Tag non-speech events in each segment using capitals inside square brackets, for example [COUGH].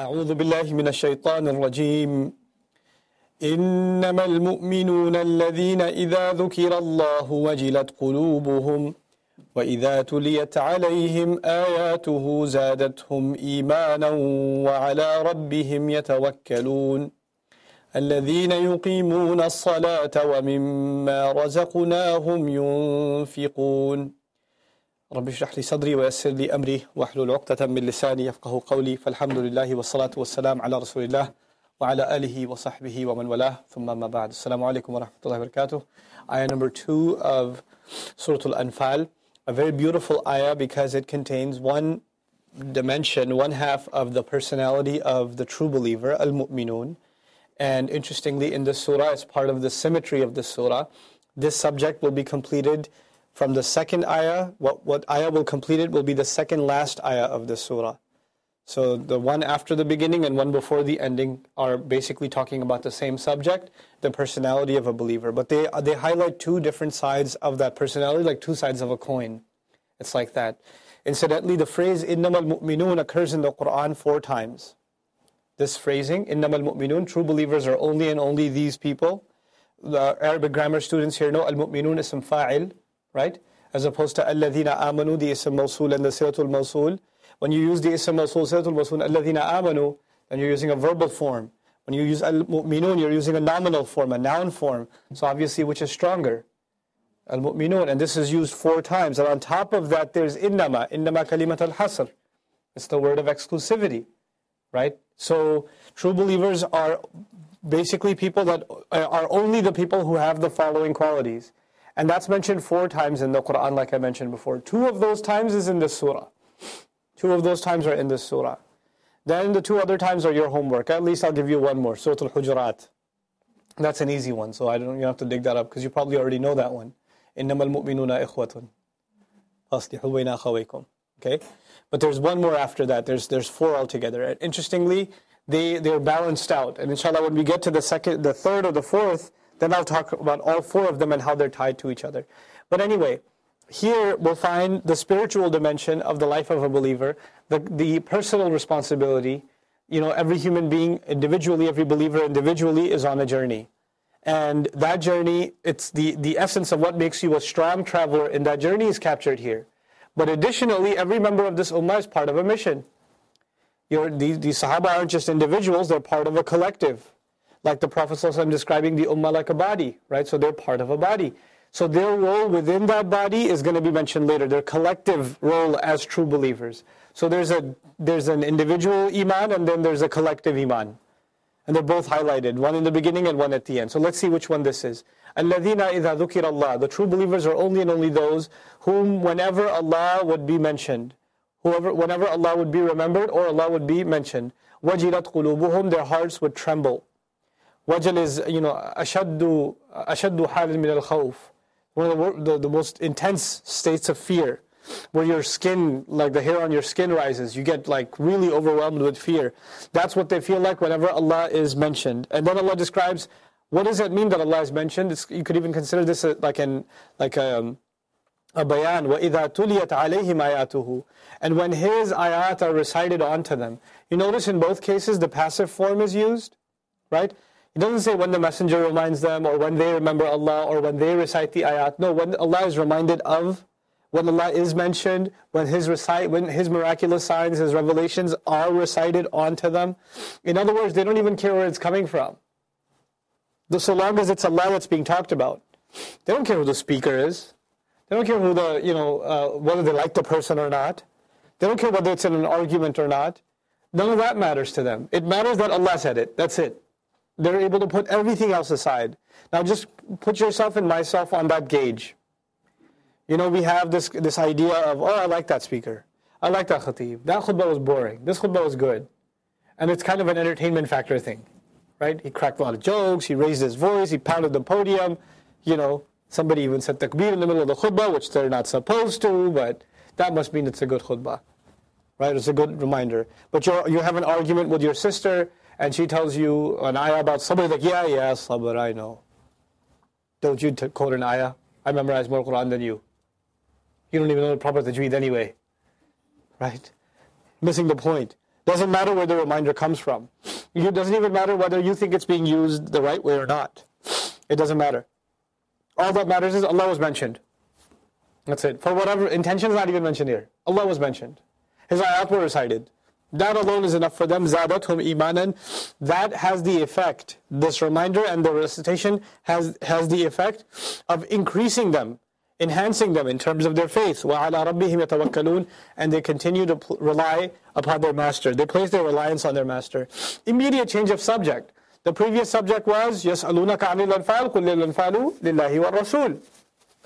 أعوذ بالله من الشيطان الرجيم. إنما المؤمنون الذين إذا ذكر الله وجلت قلوبهم وإذا تليت عليهم آياته زادتهم إيمانا وعلى ربهم يتوكلون. الذين يقيمون الصلاة ومما رزقناهم ينفقون. رب اشرح لي صدري ويسر لي أمري واحلل عقدة من لساني يفقه قولي فالحمد لله والصلاة والسلام على رسول الله وعلى آله وصحبه ومن والاه ثم ما بعد السلام عليكم ورحمة الله وبركاته Ayah number two of Surah Al-Anfal a very beautiful ayah because it contains one dimension, one half of the personality of the true believer, al-mu'minun. And interestingly, in this surah, as part of the symmetry of the surah, this subject will be completed from the second ayah, what, what ayah will complete it will be the second last ayah of the surah. So the one after the beginning and one before the ending are basically talking about the same subject, the personality of a believer. But they, they highlight two different sides of that personality, like two sides of a coin. It's like that. Incidentally, the phrase "innamal mu'minun" occurs in the Quran four times. This phrasing "innamal mu'minun," true believers are only and only these people. The Arabic grammar students here know al-mu'minun is fa'il right? As opposed to alladhina amanu, the ism and the silatul mawsul. When you use the ism mawsul, silatul mawsul, alladhina amanu, then you're using a verbal form. When you use al-mu'minun, you're using a nominal form, a noun form. So obviously, which is stronger? Al-mu'minun. And this is used four times. And on top of that, there's innama, innama kalimat al-hasr. It's the word of exclusivity, right? So true believers are basically people that uh, are only the people who have the following qualities. And that's mentioned four times in the Quran, like I mentioned before. Two of those times is in this surah. Two of those times are in this surah. Then the two other times are your homework. At least I'll give you one more. Surah Al-Hujurat. That's an easy one, so I don't you have to dig that up because you probably already know that one. إِنَّمَا الْمُؤْمِنُونَ إِخْوَةٌ فَأَصْلِحُوا بَيْنَ أَخَوَيْكُمْ Okay? But there's one more after that. There's there's four altogether. And interestingly, they they're balanced out. And inshallah when we get to the second the third or the fourth, then I'll talk about all four of them and how they're tied to each other. But anyway, here we'll find the spiritual dimension of the life of a believer, the, the personal responsibility. You know, every human being individually, every believer individually is on a journey. And that journey, it's the, the essence of what makes you a strong traveler in that journey is captured here. But additionally, every member of this ummah is part of a mission. You're, these Sahaba aren't just individuals, they're part of a collective Like the Prophet ﷺ describing the ummah like a body, right? So they're part of a body. So their role within that body is going to be mentioned later, their collective role as true believers. So there's, a, there's an individual iman and then there's a collective iman. And they're both highlighted, one in the beginning and one at the end. So let's see which one this is. الَّذِينَ إِذَا ذُكِرَ اللَّهِ The true believers are only and only those whom whenever Allah would be mentioned, whoever, whenever Allah would be remembered or Allah would be mentioned, وَجِلَتْ قُلُوبُهُم Their hearts would tremble. Wajal is, you know, أَشَدُّ, أشد حال من الخوف one of the, the, the, most intense states of fear, where your skin, like the hair on your skin rises, you get like really overwhelmed with fear. That's what they feel like whenever Allah is mentioned. And then Allah describes what does it mean that Allah is mentioned. It's, you could even consider this a, like an like a, um, a bayan. وَإِذَا تُلِيَتْ عَلَيْهِمْ آيَاتُهُ And when His ayat are recited onto them. You notice in both cases the passive form is used, right? It doesn't say when the messenger reminds them or when they remember Allah or when they recite the ayat. No, when Allah is reminded of, when Allah is mentioned, when His recite, when His miraculous signs, His revelations are recited onto them. In other words, they don't even care where it's coming from. So long as it's Allah that's being talked about. They don't care who the speaker is. They don't care who the, you know, uh, whether they like the person or not. They don't care whether it's in an argument or not. None of that matters to them. It matters that Allah said it. That's it. They're able to put everything else aside. Now just put yourself and myself on that gauge. You know, we have this, this idea of, oh, I like that speaker. I like that khatib. That khutbah was boring. This khutbah was good. And it's kind of an entertainment factor thing, right? He cracked a lot of jokes, he raised his voice, he pounded the podium. You know, somebody even said takbir in the middle of the khutbah, which they're not supposed to, but that must mean it's a good khutbah, right? It's a good reminder. But you you have an argument with your sister, and she tells you an ayah about somebody like, yeah, yeah, sabr, I know. Don't you t- quote an ayah? I memorize more Quran than you. You don't even know the proper tajweed anyway. Right? Missing the point. Doesn't matter where the reminder comes from. It doesn't even matter whether you think it's being used the right way or not. It doesn't matter. All that matters is Allah was mentioned. That's it. For whatever intention is not even mentioned here. Allah was mentioned. His ayat were recited. That alone is enough for them. Zadathum imanan. That has the effect. This reminder and the recitation has, has the effect of increasing them, enhancing them in terms of their faith. وَعَلَىٰ رَبِّهِمْ يَتَوَكَّلُونَ And they continue to rely upon their master. They place their reliance on their master. Immediate change of subject. The previous subject was يَسْأَلُونَكَ عَنِ الْأَنْفَالِ قُلْ لِلْأَنْفَالُ لِلَّهِ وَالرَّسُولِ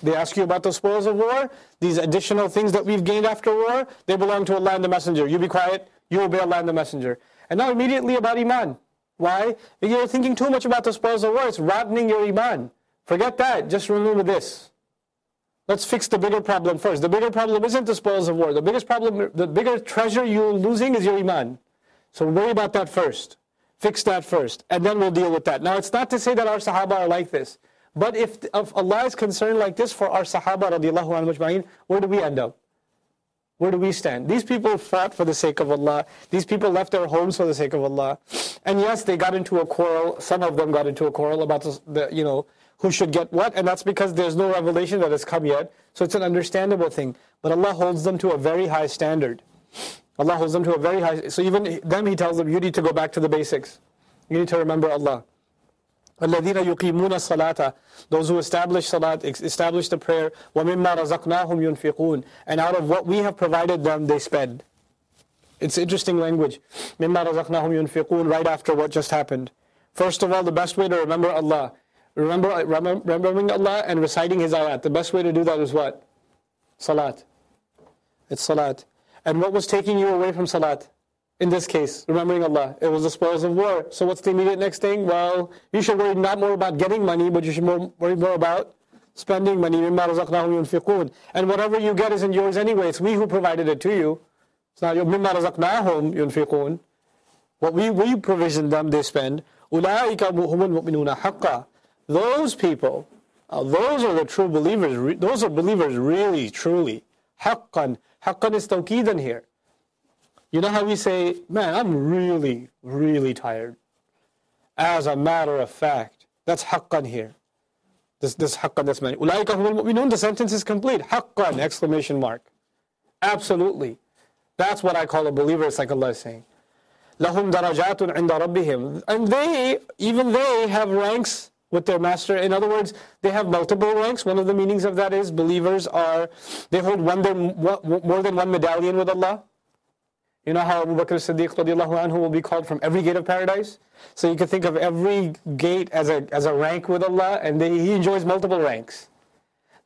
They ask you about the spoils of war, these additional things that we've gained after war, they belong to Allah and the Messenger. You be quiet, you obey Allah and the Messenger. And now immediately about Iman. Why? Because you're thinking too much about the spoils of war, it's rattening your Iman. Forget that, just remember this. Let's fix the bigger problem first. The bigger problem isn't the spoils of war. The biggest problem, the bigger treasure you're losing is your Iman. So worry about that first. Fix that first, and then we'll deal with that. Now, it's not to say that our Sahaba are like this, but if, if Allah is concerned like this for our Sahaba, radiallahu anhu where do we end up? Where do we stand? These people fought for the sake of Allah. These people left their homes for the sake of Allah. And yes, they got into a quarrel. Some of them got into a quarrel about the, you know, who should get what, and that's because there's no revelation that has come yet. So it's an understandable thing. But Allah holds them to a very high standard. Allah holds them to a very high. So even them, He tells them, you need to go back to the basics. You need to remember Allah. الذين يقيمون الصلاة those who establish salat establish the prayer ومما رزقناهم ينفقون and out of what we have provided them they spend it's interesting language مما رزقناهم ينفقون right after what just happened first of all the best way to remember Allah remember remembering Allah and reciting his ayat the best way to do that is what salat it's salat and what was taking you away from Salat? In this case, remembering Allah. It was the spoils of war. So what's the immediate next thing? Well, you should worry not more about getting money, but you should more, worry more about spending money. And whatever you get isn't yours anyway. It's we who provided it to you. It's not your مِمَّا رَزَقْنَاهُمْ يُنْفِقُونَ What we, we provision them, they spend. أُولَٰئِكَ هُمُ الْمُؤْمِنُونَ حَقًّا Those people, uh, those are the true believers. Those are believers really, truly. حَقًّا Haqqan is tawqidan here. You know how we say, man, I'm really, really tired. As a matter of fact, that's haqqan here. This, this haqqan that's meant. Ulaika humul mu'minun, the sentence is complete. Haqqan, exclamation mark. Absolutely. That's what I call a believer, it's like Allah is saying. Lahum darajatun inda rabbihim. And they, even they have ranks with their master. In other words, they have multiple ranks. One of the meanings of that is believers are, they hold one, more than one medallion with Allah. You know how Abu Bakr Siddiq anhu will be called from every gate of paradise? So you can think of every gate as a, as a rank with Allah, and they, he enjoys multiple ranks.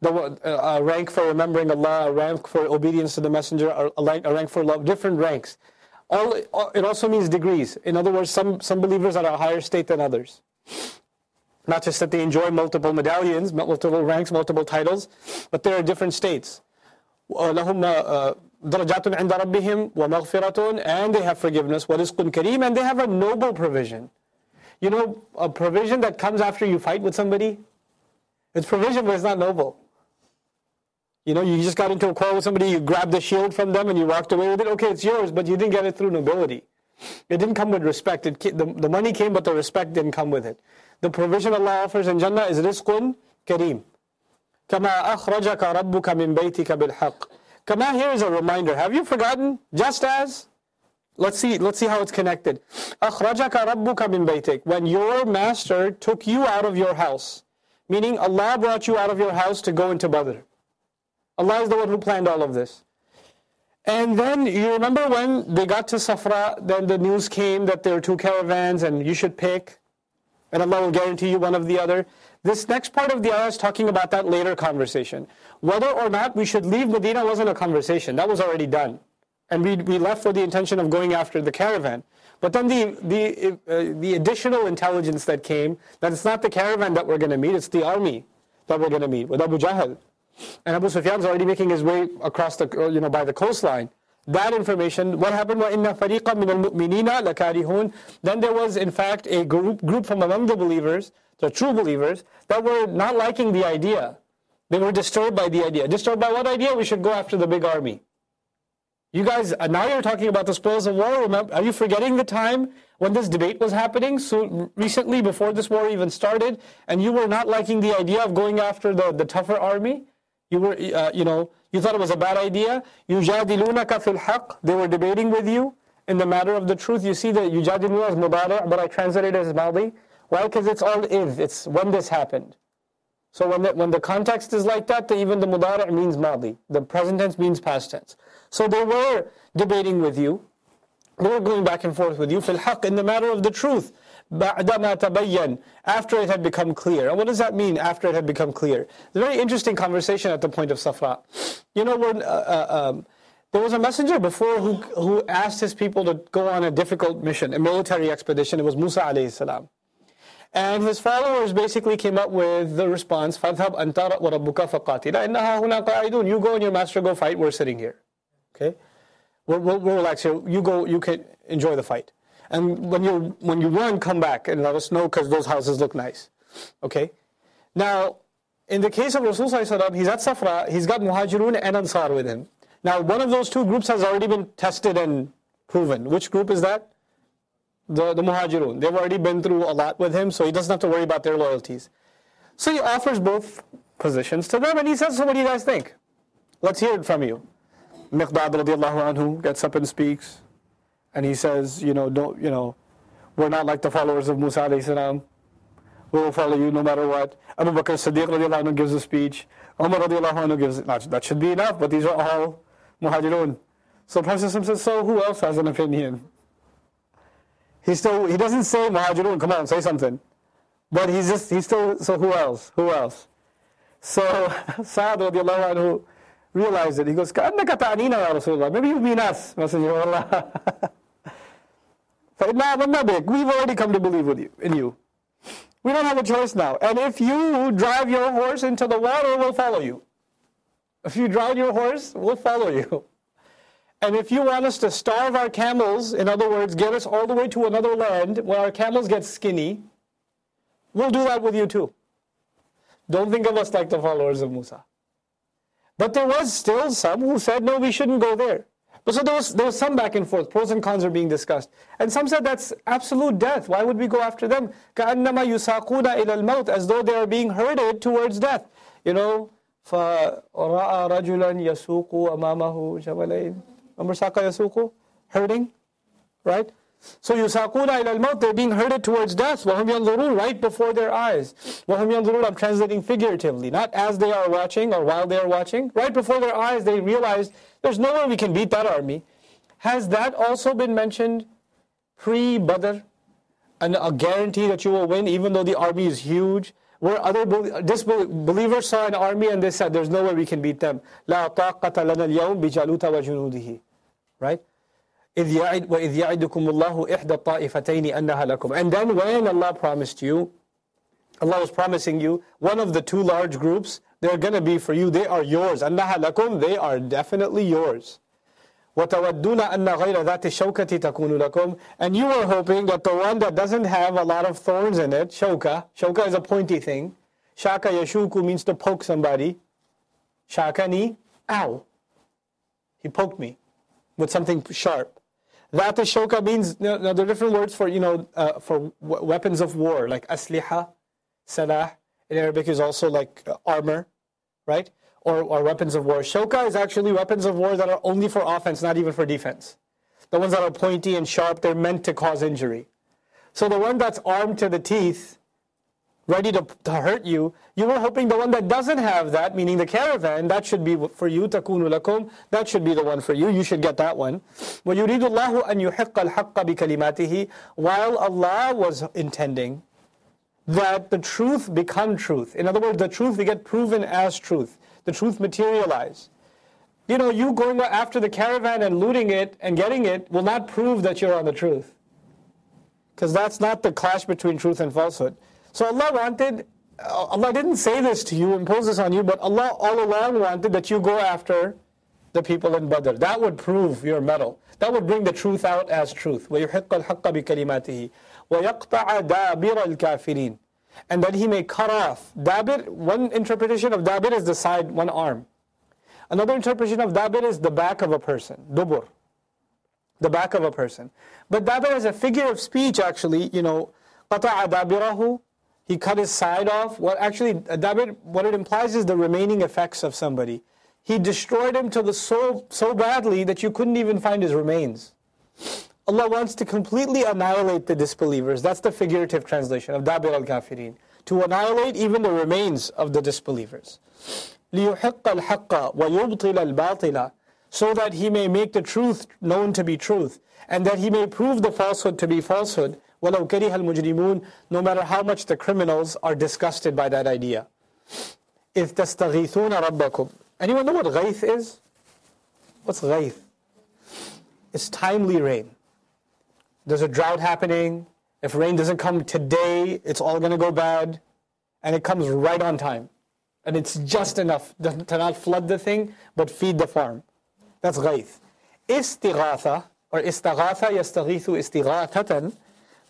The, uh, a rank for remembering Allah, a rank for obedience to the Messenger, a, a rank for love, different ranks. All, it also means degrees. In other words, some, some believers are at a higher state than others. Not just that they enjoy multiple medallions, multiple ranks, multiple titles, but there are different states. لهم درجات عند ربهم ومغفرة and they have forgiveness ورزق كريم and they have a noble provision. You know, a provision that comes after you fight with somebody, it's provision but it's not noble. You know, you just got into a quarrel with somebody, you grabbed the shield from them and you walked away with it. Okay, it's yours, but you didn't get it through nobility. It didn't come with respect. It, the, the money came, but the respect didn't come with it. The provision Allah offers in Jannah is rizqun kareem. كما أخرجك ربك من بيتك بالحق. Kama here is a reminder. Have you forgotten? Just as Let's see, let's see how it's connected. أخرجك ربك من بيتك. When your master took you out of your house, meaning Allah brought you out of your house to go into Badr. Allah is the one who planned all of this. And then you remember when they got to Safra, then the news came that there are two caravans and you should pick and Allah will guarantee you one of the other. This next part of the ayah is talking about that later conversation. Whether or not we should leave Medina wasn't a conversation, that was already done. And we, we left for the intention of going after the caravan. But then the, the, uh, the additional intelligence that came, that it's not the caravan that we're going to meet, it's the army that we're going to meet with Abu Jahl. And Abu Sufyan's already making his way across the, uh, you know, by the coastline that information, what happened? وَإِنَّ فَرِيقًا مِنَ الْمُؤْمِنِينَ لَكَارِهُونَ Then there was in fact a group, group from among the believers, the true believers, that were not liking the idea. They were disturbed by the idea. Disturbed by what idea? We should go after the big army. You guys, uh, now you're talking about the spoils of war. Remember, are you forgetting the time when this debate was happening? So recently, before this war even started, and you were not liking the idea of going after the, the tougher army. You were, uh, you know, you thought it was a bad idea. يُجَادِلُونَكَ فِي الْحَقِّ They were debating with you in the matter of the truth. You see that يُجَادِلُونَ is mudari', but I translated it as madi. Why? Because it's all if. It's when this happened. So when the, when the context is like that, even the mudari' means madi. The present tense means past tense. So they were debating with you. They were going back and forth with you fil haqq in the matter of the truth. بَعْدَمَا تَبَيَّن After it had become clear. And what does that mean, after it had become clear? It's a very interesting conversation at the point of Safra. You know, when, uh, uh, um, there was a messenger before who, who asked his people to go on a difficult mission, a military expedition. It was Musa alayhi salam. And his followers basically came up with the response, فَذْهَبْ أَنْتَ وَرَبُّكَ فَقَاتِلَ إِنَّهَا هُنَا قَاعِدُونَ You go and your master go fight, we're sitting here. Okay? We'll, we'll, we'll relax here. You go, you can enjoy the fight. And when you when you run, come back and let us know because those houses look nice. Okay? Now, in the case of Rasul he's at Safra, he's got Muhajirun and Ansar with him. Now, one of those two groups has already been tested and proven. Which group is that? The, the Muhajirun. They've already been through a lot with him, so he doesn't have to worry about their loyalties. So he offers both positions to them and he says, So what do you guys think? Let's hear it from you. Miqdad radiallahu anhu gets up and speaks, and he says, you know, don't, you know, we're not like the followers of Musa alayhi salam. We will follow you no matter what. Abu Bakr Siddiq radiallahu anhu gives a speech. Umar radiallahu anhu gives, not, that should be enough, but these are all muhajirun. So Prophet says, so who else has an opinion? He still, he doesn't say muhajirun, come on, say something. But he's just, he's still, so who else? Who else? So [LAUGHS] Sa'ad radiallahu anhu, realized it. He goes, كَأَنَّكَ تَعْنِينَ يَا رَسُولَ اللَّهِ Maybe you mean us, Messenger of Allah. We've already come to believe with you, in you. We don't have a choice now. And if you drive your horse into the water, we'll follow you. If you drive your horse, we'll follow you. And if you want us to starve our camels, in other words, get us all the way to another land where our camels get skinny, we'll do that with you too. Don't think of us like the followers of Musa. But there was still some who said, no, we shouldn't go there. But so there was, there was some back and forth. Pros and cons are being discussed. And some said that's absolute death. Why would we go after them? كَأَنَّمَا يُسَاقُونَ إِلَى الْمَوْتِ As though they are being herded towards death. You know, فَرَأَى رَجُلًا يَسُوقُ أَمَامَهُ جَمَلَيْنِ Remember Saqa yasuqu? Herding? Right? So yusaquna ila al-maut, they're being herded towards death. وَهُمْ يَنظُرُونَ Right before their eyes. وَهُمْ يَنظُرُونَ I'm translating figuratively, not as they are watching or while they are watching. Right before their eyes, they realize there's no way we can beat that army. Has that also been mentioned pre-Badr? And a guarantee that you will win even though the army is huge? Where other disbelievers saw an army and they said, there's no way we can beat them. لا طاقة لنا اليوم بجالوت وجنوده. Right? إذ يعد وإذ يعدكم الله إحدى الطائفتين أنها لكم. And then when Allah promised you, Allah was promising you, one of the two large groups, they're going to be for you, they are yours. أنها لكم, they are definitely yours. وتودون أن غير ذات الشوكة تكون لكم and you were hoping that the one that doesn't have a lot of thorns in it shoka shoka is a pointy thing shaka yashuku means to poke somebody shakani ow he poked me with something sharp that shoka means, you know, there are different words for, you know, uh, for weapons of war, like asliha, salah. In Arabic is also like uh, armor, right? Or, or weapons of war. Shoka is actually weapons of war that are only for offense, not even for defense. The ones that are pointy and sharp, they're meant to cause injury. So the one that's armed to the teeth ready to, to hurt you, you were hoping the one that doesn't have that, meaning the caravan, that should be for you, takunu lakum, that should be the one for you, you should get that one. وَيُرِيدُ اللَّهُ أَن يُحِقَّ الْحَقَّ بِكَلِمَاتِهِ While Allah was intending that the truth become truth. In other words, the truth will get proven as truth. The truth materialize. You know, you going after the caravan and looting it and getting it will not prove that you're on the truth. Because that's not the clash between truth and falsehood. So Allah wanted, uh, Allah didn't say this to you, impose this on you, but Allah all along wanted that you go after the people in Badr. That would prove your mettle. That would bring the truth out as truth. وَيُحِقَّ wa بِكَلِمَاتِهِ وَيَقْطَعَ al-kafirin, And that he may cut off. Dabir, one interpretation of dabir is the side, one arm. Another interpretation of dabir is the back of a person, dubur, the back of a person. But dabir is a figure of speech actually, you know, قَطَعَ دَابِرَهُ He cut his side off. What actually, dabir, what it implies is the remaining effects of somebody. He destroyed him to the so, so badly that you couldn't even find his remains. Allah wants to completely annihilate the disbelievers. That's the figurative translation of dabir al-kafirin. To annihilate even the remains of the disbelievers. لِيُحِقَّ الْحَقَّ وَيُبْطِلَ الْبَاطِلَ So that he may make the truth known to be truth, and that he may prove the falsehood to be falsehood, وَلَوْ كَرِهَ الْمُجْرِمُونَ No matter how much the criminals are disgusted by that idea. إِذْ تَسْتَغِيثُونَ رَبَّكُمْ Anyone know what ghaith is? What's ghaith? It's timely rain. There's a drought happening. If rain doesn't come today, it's all going to go bad. And it comes right on time. And it's just enough to not flood the thing, but feed the farm. That's ghaith. Istighatha, or istaghatha yastaghithu istighathatan,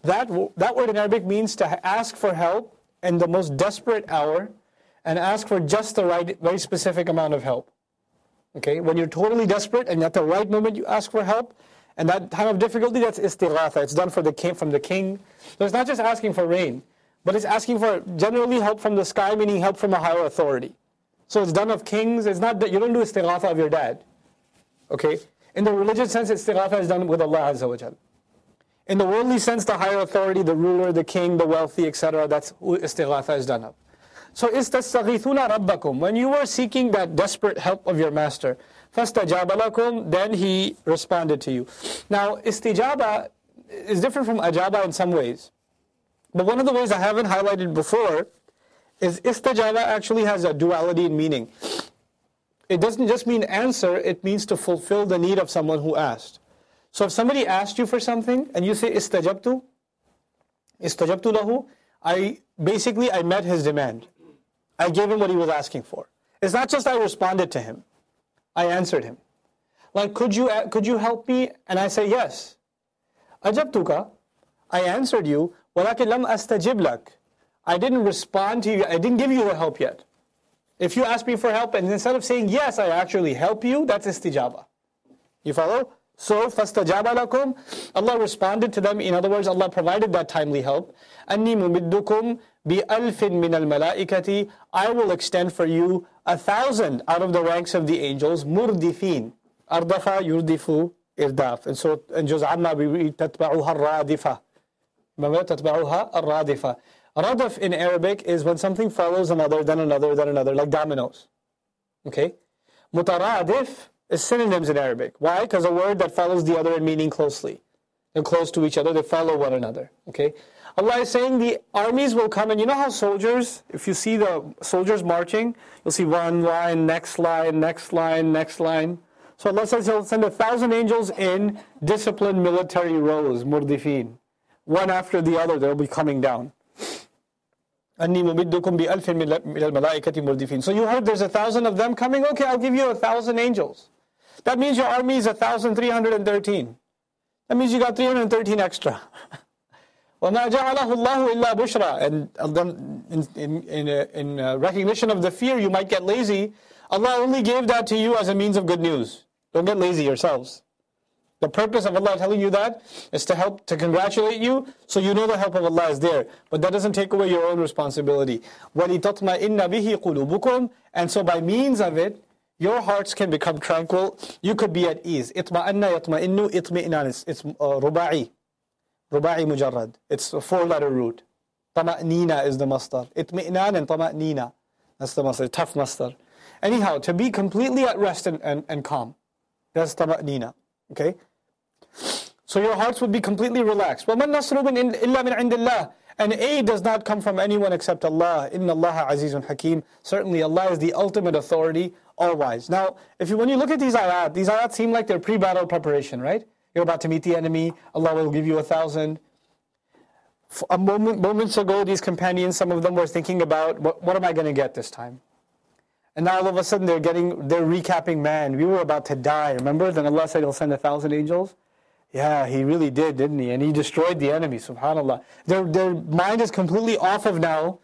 that, that word in Arabic means to ask for help in the most desperate hour and ask for just the right, very specific amount of help. Okay, when you're totally desperate and at the right moment you ask for help, and that time of difficulty, that's istighatha. It's done for the king, from the king. So it's not just asking for rain, but it's asking for generally help from the sky, meaning help from a higher authority. So it's done of kings. It's not that you don't do istighatha of your dad. Okay? In the religious sense, istighatha is done with Allah Azza wa Jal. In the worldly sense, the higher authority, the ruler, the king, the wealthy, etc., that's istighatha is done up. So istastaghithuna rabbakum. When you were seeking that desperate help of your master, fastajabalakum, then he responded to you. Now, istijaba is different from ajaba in some ways. But one of the ways I haven't highlighted before is istajaba actually has a duality in meaning. It doesn't just mean answer, it means to fulfill the need of someone who asked. So if somebody asked you for something and you say istajabtu, istajabtu lahu, I basically I met his demand. I gave him what he was asking for. It's not just I responded to him. I answered him. Like could you could you help me? And I say yes. Ajabtuka, I answered you, walakin lam astajib lak. I didn't respond to you. I didn't give you the help yet. If you ask me for help and instead of saying yes, I actually help you, that's istijaba. You follow? So, فَاسْتَجَابَ لَكُمْ Allah responded to them. In other words, Allah provided that timely help. أَنِّي مُمِدُّكُمْ بِأَلْفٍ مِّنَ الْمَلَائِكَةِ I will extend for you a thousand out of the ranks of the angels, murdifin. Ardafa yurdifu irdaf. And so in Juz Amma we read تتبعها الرادفة. Remember تتبعها الرادفة. Radaf in Arabic is when something follows another, then another, then another, like dominoes. Okay? Mutaradif is synonyms in Arabic. Why? Because a word that follows the other in meaning closely. They're close to each other, they follow one another. Okay? Allah is saying the armies will come, and you know how soldiers, if you see the soldiers marching, you'll see one line, next line, next line, next line. So Allah says He'll send a thousand angels in disciplined military rows, murdifin. One after the other, they'll be coming down. So you heard there's a thousand of them coming? Okay, I'll give you a thousand angels. That means your army is 1,313. That means you got 313 extra. [LAUGHS] وَمَا جَعَلَهُ اللَّهُ إِلَّا بُشْرًا And then in, in, in, in uh, recognition of the fear, you might get lazy. Allah only gave that to you as a means of good news. Don't get lazy yourselves. The purpose of Allah telling you that is to help, to congratulate you, so you know the help of Allah is there. But that doesn't take away your own responsibility. وَلِتَطْمَئِنَّ بِهِ قُلُوبُكُمْ And so by means of it, your hearts can become tranquil. You could be at ease. إِطْمَأَنَّ يَطْمَئِنُّ إِطْمِئِنَانِ It's, it's uh, ruba'i. Ruba'i mujarrad. It's a four-letter root. طمأنينة is the mastar. Itmi'nan and طمأنينة. That's the mastar. Tough mastar. Anyhow, to be completely at rest and, and, and calm. That's طمأنينة. Okay? So your hearts would be completely relaxed. وَمَا النَّصْرُ إِلَّا مِنْ عِنْدِ اللَّهِ And aid does not come from anyone except Allah. إِنَّ اللَّهَ عَزِيزٌ حَكِيمٌ Certainly Allah is the ultimate authority, all wise. Now, if you, when you look at these ayat, these ayat seem like they're pre-battle preparation, right? You're about to meet the enemy. Allah will give you a thousand. A moment, moments ago, these companions, some of them were thinking about, what, what am I going to get this time? And now all of a sudden they're getting, they're recapping, man, we were about to die. Remember? Then Allah said He'll send a thousand angels. Yeah, He really did, didn't He? And He destroyed the enemy, subhanAllah. Their, their mind is completely off of now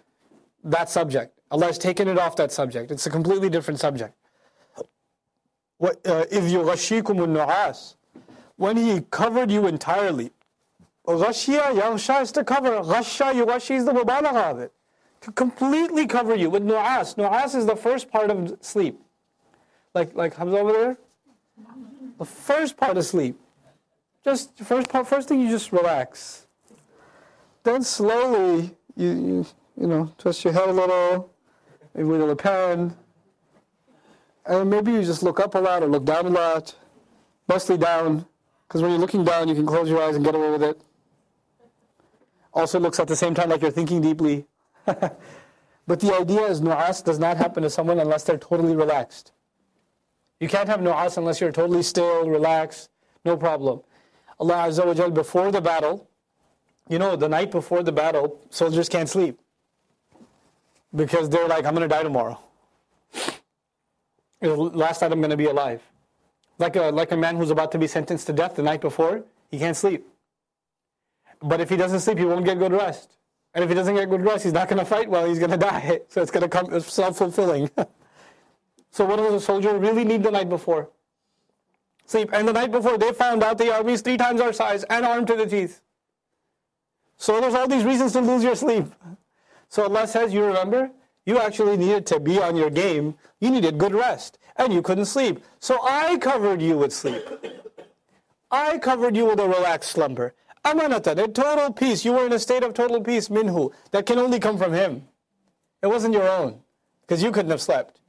that subject. Allah has taken it off that subject. It's a completely different subject. إِذْ يُغَشِّيكُمُ النُّعَاسِ When he covered you entirely. غَشِيَ يَغْشَى is to cover. غَشَّى يُغَشِّي is the mubalagha of it. To completely cover you with nu'as. Nu'as is the first part of sleep. Like, like Hamza over there? The first part of sleep. Just first part, first thing you just relax. Then slowly you, you, you know, twist your head a little, maybe with a pen. and maybe you just look up a lot or look down a lot, mostly down, because when you're looking down, you can close your eyes and get away with it. Also looks at the same time like you're thinking deeply. [LAUGHS] but the idea is nu'as does not happen to someone unless they're totally relaxed. You can't have nu'as unless you're totally still, relaxed, no problem. Allah Azza wa Jal, before the battle, you know, the night before the battle, soldiers can't sleep. Because they're like, I'm going to die tomorrow. Last night I'm going to be alive. Like a, like a man who's about to be sentenced to death the night before, he can't sleep. But if he doesn't sleep, he won't get good rest. And if he doesn't get good rest, he's not going to fight well, he's going [LAUGHS] to die. So it's going to come self fulfilling. [LAUGHS] so, what does a soldier really need the night before? Sleep. And the night before, they found out the army is three times our size and armed to the teeth. So, there's all these reasons to lose your sleep. So, Allah says, You remember? You actually needed to be on your game. You needed good rest. And you couldn't sleep. So, I covered you with sleep. I covered you with a relaxed slumber. Amanatan, in total peace. You were in a state of total peace, minhu, that can only come from Him. It wasn't your own, because you couldn't have slept.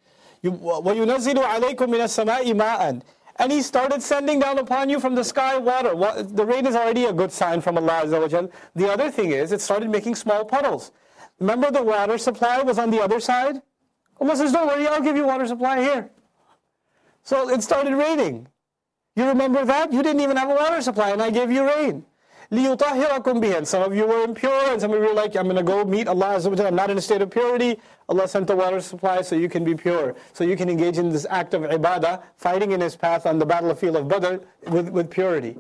وَيُنَزِّلُ عَلَيْكُم مِّنَ السَّمَاءِ مَاءً And He started sending down upon you from the sky water. The rain is already a good sign from Allah Azza The other thing is, it started making small puddles. Remember the water supply was on the other side? Almost says, don't worry, I'll give you water supply here. So it started raining. You remember that? You didn't even have a water supply, and I gave you rain. And some of you were impure, and some of you were like, I'm going to go meet Allah. I'm not in a state of purity. Allah sent the water supply so you can be pure. So you can engage in this act of ibadah, fighting in His path on the battlefield of Badr with, with purity.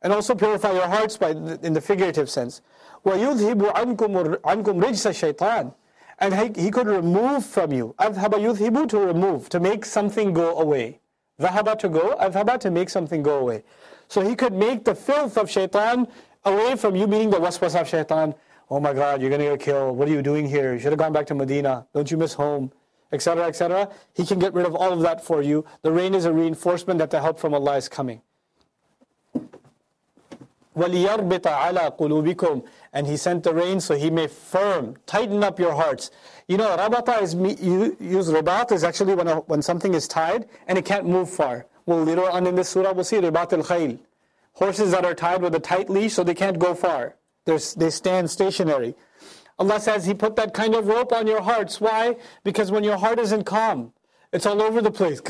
And also purify your hearts by, in the figurative sense. وَيُذْهِبُ عَنْكُمْ, عَنْكُمْ رِجْسَ الشَّيْطَانِ And he, he could remove from you. أَذْهَبَ يُذْهِبُ to remove, to make something go away. ذَهَبَ to go, أَذْهَبَ to make something go away. So he could make the filth of shaitan away from you, meaning the waswas of shaitan. Oh my God, you're going to get killed. What are you doing here? You should have gone back to Medina. Don't you miss home? Etc., etc. He can get rid of all of that for you. The rain is a reinforcement that the help from Allah is coming. وَلِيَرْبِطَ عَلَى قُلُوبِكُمْ And He sent the rain so He may firm, tighten up your hearts. You know, rabata is, you use rabat is actually when, a, when something is tied and it can't move far. Well, later on in this surah, we'll see ribat al khayl. Horses that are tied with a tight leash so they can't go far. They're, they stand stationary. Allah says He put that kind of rope on your hearts. Why? Because when your heart isn't calm, it's all over the place.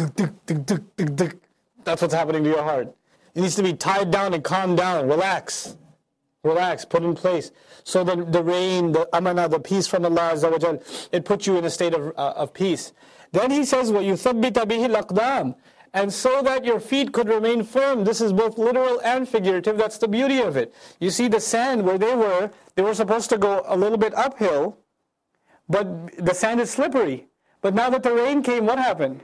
That's what's happening to your heart. It needs to be tied down and calmed down. Relax. Relax, put in place. So the, the rain, the amana, the peace from Allah it puts you in a state of, uh, of peace. Then he says, وَيُثَبِّتَ بِهِ الْأَقْدَامِ and so that your feet could remain firm. This is both literal and figurative. That's the beauty of it. You see, the sand where they were, they were supposed to go a little bit uphill, but the sand is slippery. But now that the rain came, what happened?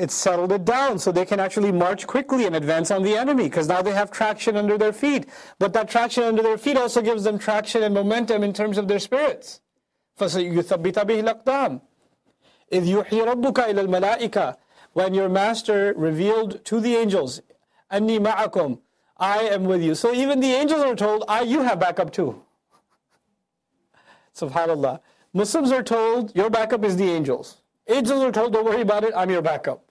It settled it down so they can actually march quickly and advance on the enemy because now they have traction under their feet. But that traction under their feet also gives them traction and momentum in terms of their spirits. فَسَيُثَبِّتَ بِهِ الْأَقْدَامِ إِذْ يُحْيِي رَبُّكَ إِلَى الْمَلَائِكَةِ when your master revealed to the angels, Anni ma'akum, I am with you. So even the angels are told, I, you have backup too. [LAUGHS] SubhanAllah. Muslims are told, your backup is the angels. Angels are told, don't worry about it, I'm your backup.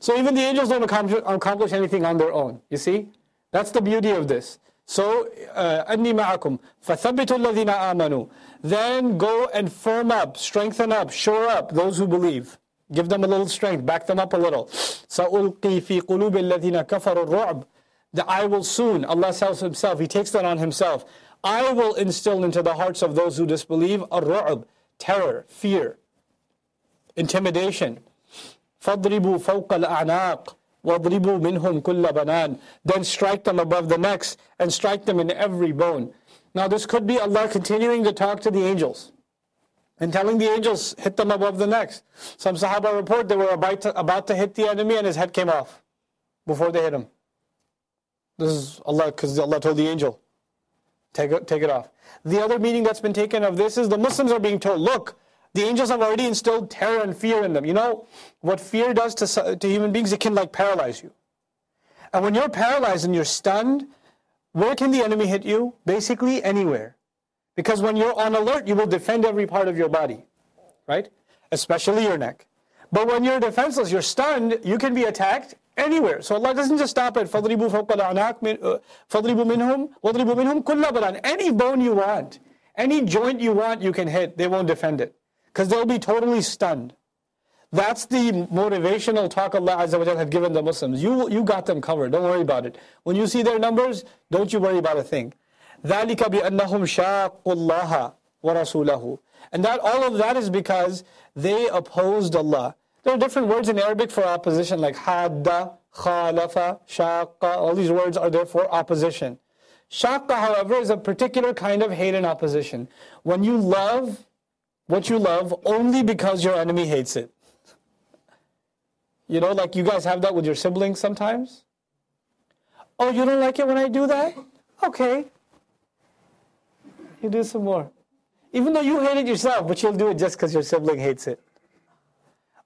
So even the angels don't accomplish anything on their own. You see? That's the beauty of this. So, uh, أَنِّي مَعَكُمْ فَثَبِّتُوا الَّذِينَ آمَنُوا Then go and firm up, strengthen up, shore up those who believe. Give them a little strength, back them up a little. سَأُلْقِي فِي قُلُوبِ الَّذِينَ كَفَرُوا الرُّعْبِ That I will soon, Allah tells Himself, He takes that on Himself. I will instill into the hearts of those who disbelieve a ru'b, terror, fear, intimidation. فَاضْرِبُوا فَوْقَ الْأَعْنَاقِ وَاضْرِبُوا مِنْهُمْ كُلَّ بَنَانٍ Then strike them above the necks and strike them in every bone. Now this could be Allah continuing to talk to the angels. and telling the angels, hit them above the necks. Some Sahaba report they were about to, about to hit the enemy and his head came off before they hit him. This is Allah, because Allah told the angel, take it, take it off. The other meaning that's been taken of this is the Muslims are being told, look, the angels have already instilled terror and fear in them. You know what fear does to, to human beings? It can like paralyze you. And when you're paralyzed and you're stunned, where can the enemy hit you? Basically, anywhere. Because when you're on alert, you will defend every part of your body, right? Especially your neck. But when you're defenseless, you're stunned, you can be attacked anywhere. So Allah doesn't just stop at فَضْرِبُوا فَوْقَ الْأَعْنَاقِ فَضْرِبُوا مِنْهُمْ وَضْرِبُوا مِنْهُمْ كُلَّ بَنَانٍ Any bone you want, any joint you want, you can hit. They won't defend it. Because they'll be totally stunned. That's the motivational talk Allah Azza wa had given the Muslims. You, you got them covered. Don't worry about it. When you see their numbers, don't you worry about a thing. ذَلِكَ بِأَنَّهُمْ شَاقُوا اللَّهَ وَرَسُولَهُ And that all of that is because they opposed Allah. There are different words in Arabic for opposition, like hadda, khalafa, shaqqa. All these words are there for opposition. Shaqqa, however, is a particular kind of hate and opposition. When you love what you love only because your enemy hates it. You know, like you guys have that with your siblings sometimes? Oh, you don't like it when I do that? Okay. You do some more. Even though you hate it yourself, but you'll do it just because your sibling hates it.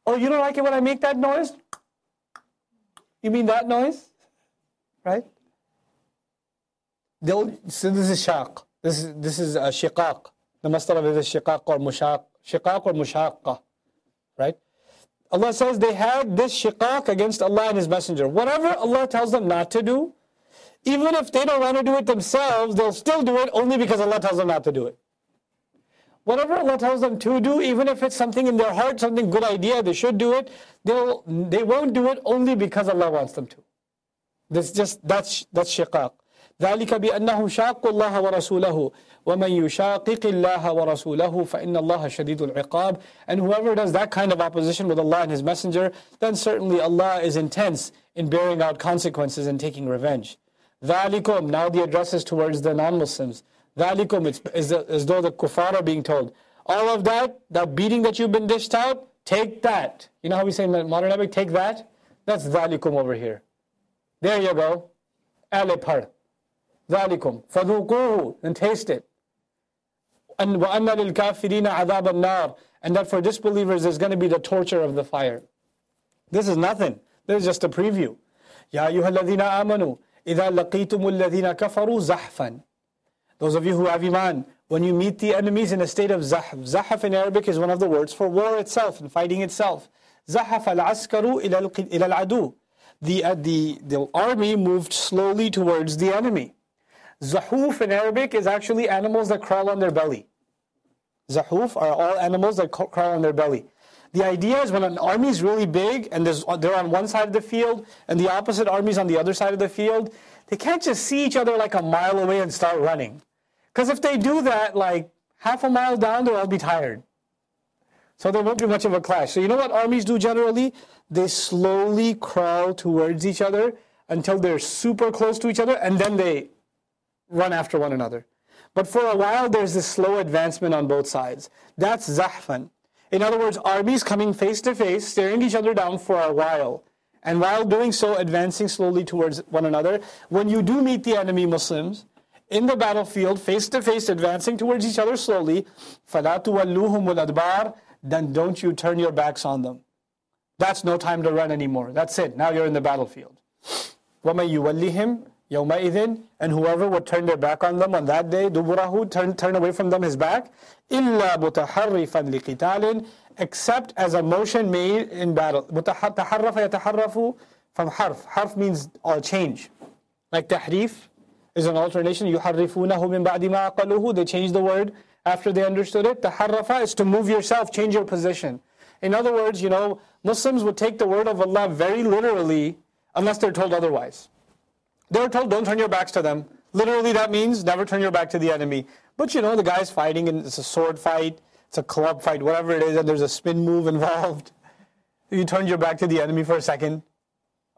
Oh, you don't like it when I make that noise? You mean that noise? Right? They'll, so this is shaq. This is, this is a shiqaq. The masdar is shiqaq or mushaq. Shiqaq or mushaqqa. Right? Allah says they had this shiqaq against Allah and His Messenger. Whatever Allah tells them not to do, even if they don't want to do it themselves, they'll still do it only because Allah tells them not to do it. Whatever Allah tells them to do, even if it's something in their heart, something good idea, they should do it, they'll, they won't do it only because Allah wants them to. That's just, that's, that's shiqaq. ذلك بأنهم شاقوا الله ورسوله ومن يشاقق الله ورسوله فإن الله شديد العقاب and whoever does that kind of opposition with Allah and His Messenger then certainly Allah is intense in bearing out consequences and taking revenge ذلكم now the address is towards the non-Muslims ذلكم it's as, as though the kuffar are being told all of that that beating that you've been dished out take that you know how we say in modern Arabic take that that's ذلكم over here there you go Ale par ذلكم فذوقوه and taste it and وَأَنَّ لِلْكَافِرِينَ عَذَابَ النَّارِ and that for disbelievers is going to be the torture of the fire. This is nothing. This is just a preview. يَا أَيُّهَا الَّذِينَ آمَنُوا إِذَا لَقِيتُمُ الَّذِينَ كَفَرُوا زَحْفًا Those of you who have iman, when you meet the enemies in a state of zahf. Zahf in Arabic is one of the words for war itself and fighting itself. زَحَفَ الْعَسْكَرُ إِلَى الْعَدُوِ the, uh, the, the army moved slowly towards the enemy. Zahuf in Arabic is actually animals that crawl on their belly. Zahuf are all animals that crawl on their belly. The idea is when an army is really big and they're on one side of the field and the opposite army is on the other side of the field, they can't just see each other like a mile away and start running. Because if they do that, like half a mile down, they'll all be tired. So there won't be much of a clash. So you know what armies do generally? They slowly crawl towards each other until they're super close to each other and then they run after one another. But for a while, there's this slow advancement on both sides. That's zahfan. In other words, armies coming face to face, staring each other down for a while. And while doing so, advancing slowly towards one another. When you do meet the enemy Muslims, in the battlefield, face to face, advancing towards each other slowly, فَلَا تُوَلُّهُمُ الْأَدْبَارِ Then don't you turn your backs on them. That's no time to run anymore. That's it. Now you're in the battlefield. وَمَن يُوَلِّهِمْ يومئذ and whoever would turn their back on them on that day duburahu turn, turn away from them his back إلا متحرفا لقتال except as a motion made in battle تحرف يتحرف from harf harf means uh, change like tahrif is an alternation يحرفونه من بعد ما قالوه they change the word after they understood it تحرف is to move yourself change your position in other words you know Muslims would take the word of Allah very literally unless they're told otherwise they're told, don't turn your backs to them. Literally, that means never turn your back to the enemy. But you know, the guy's fighting, and it's a sword fight, it's a club fight, whatever it is, and there's a spin move [LAUGHS] involved. You turn your back to the enemy for a second.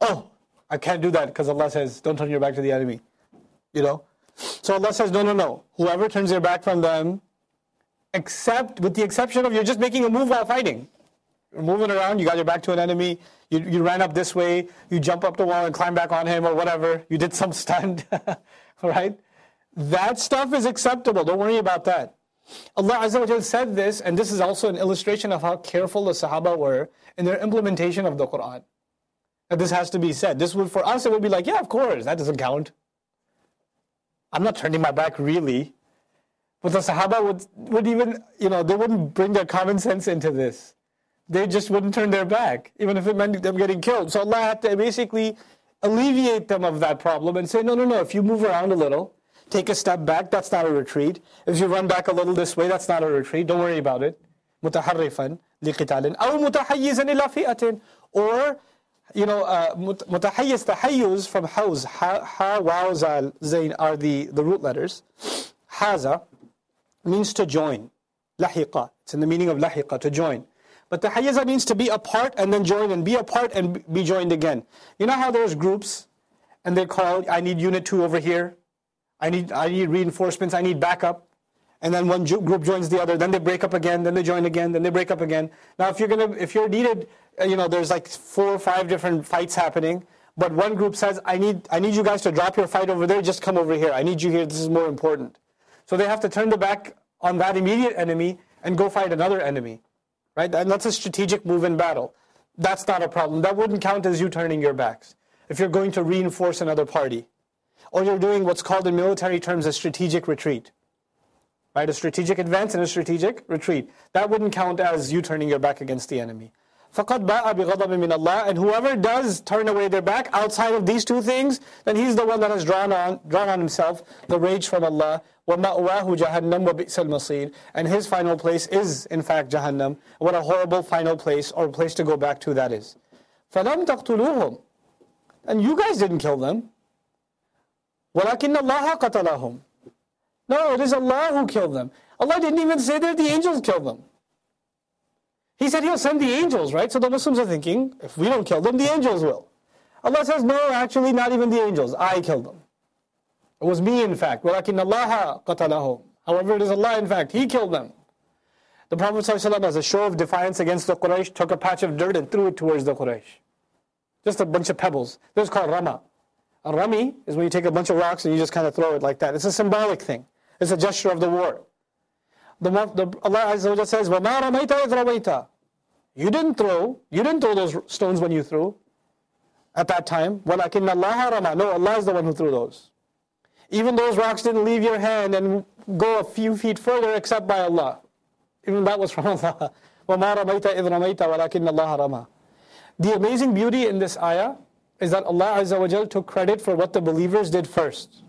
Oh, I can't do that because Allah says, don't turn your back to the enemy. You know? So Allah says, no, no, no. Whoever turns their back from them, except with the exception of you're just making a move while fighting. Moving around, you got your back to an enemy, you, you ran up this way, you jump up the wall and climb back on him or whatever, you did some [LAUGHS] stunt, right? That stuff is acceptable, don't worry about that. Allah Azza wa said this, and this is also an illustration of how careful the Sahaba were in their implementation of the Quran. That this has to be said. This would, for us, it would be like, yeah, of course, that doesn't count. I'm not turning my back really. But the Sahaba would, would even, you know, they wouldn't bring their common sense into this They just wouldn't turn their back, even if it meant them getting killed. So Allah had to basically alleviate them of that problem and say, no, no, no, if you move around a little, take a step back, that's not a retreat. If you run back a little this way, that's not a retreat. Don't worry about it. متحرفا لقتال أو متحيزا إلى فئة or you know uh, متحيز تحيز from حوز ha, ha واو zal zain are the, the root letters haza means to join lahiqa it's in the meaning of lahiqa to join but the hayyaza means to be apart and then join and be apart and be joined again. You know how there's groups and they call I need unit 2 over here. I need, I need reinforcements, I need backup. And then one group joins the other, then they break up again, then they join again, then they break up again. Now, if you're gonna, if you're needed, you know, there's like four or five different fights happening, but one group says, I need, I need you guys to drop your fight over there, just come over here. I need you here, this is more important. So they have to turn the back on that immediate enemy and go fight another enemy, right? And that's a strategic move in battle. That's not a problem. That wouldn't count as you turning your backs. If you're going to reinforce another party or you're doing what's called in military terms a strategic retreat. Right? A strategic advance and a strategic retreat. That wouldn't count as you turning your back against the enemy. فَقَدْ بَاءَ بِغَضَبٍ مِّنَ اللَّهِ And whoever does turn away their back outside of these two things, then he's the one that has drawn on, drawn on himself the rage from Allah. وَمَأْوَاهُ جَهَنَّمْ وَبِئْسَ الْمَصِيرُ And his final place is in fact Jahannam. What a horrible final place or place to go back to that is. فَلَمْ تَقْتُلُوهُمْ And you guys didn't kill them. وَلَكِنَّ اللَّهَ قَتَلَهُمْ No, it is Allah who killed them. Allah didn't even say that the angels killed them. He said He'll send the angels, right? So the Muslims are thinking, if we don't kill them, the angels will. Allah says, no, actually not even the angels. I killed them. It was me, in fact. وَلَكِنَّ اللَّهَ قَتَلَهُمْ However, it is Allah, in fact. He killed them. The Prophet ﷺ, as a show of defiance against the Quraysh, took a patch of dirt and threw it towards the Quraysh. Just a bunch of pebbles. This is called Rama. A rami is when you take a bunch of rocks and you just kind of throw it like that. It's a symbolic thing. It's a gesture of the war. The, the, Allah Azza wa says, وَمَا رَمَيْتَ إِذْ رَمَيْتَ You didn't throw, you didn't throw those stones when you threw at that time. وَلَكِنَّ اللَّهَ رَمَى No, Allah is the one who threw those. Even those rocks didn't leave your hand and go a few feet further except by Allah. Even that was from [LAUGHS] Allah. وَمَا رَمَيْتَ إِذْ رَمَيْتَ وَلَكِنَّ اللَّهَ رَمَى The amazing beauty in this ayah is that Allah Azza wa took credit for what the believers did first.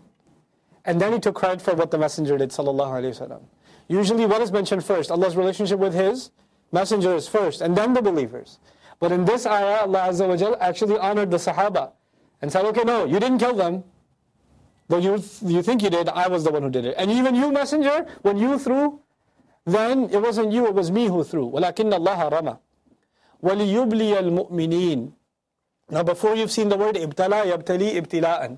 And then He took credit for what the Messenger did, sallallahu alayhi wasallam. Usually what is mentioned first? Allah's relationship with His Messenger is first, and then the believers. But in this ayah, Allah Azza wa actually honored the Sahaba and said, okay, no, you didn't kill them. Though you, you think you did, I was the one who did it. And even you, Messenger, when you threw, then it wasn't you, it was me who threw. وَلَكِنَّ اللَّهَ رَمَى وَلِيُبْلِيَ الْمُؤْمِنِينَ now before you've seen the word ibtala, yabtali ibtila'an.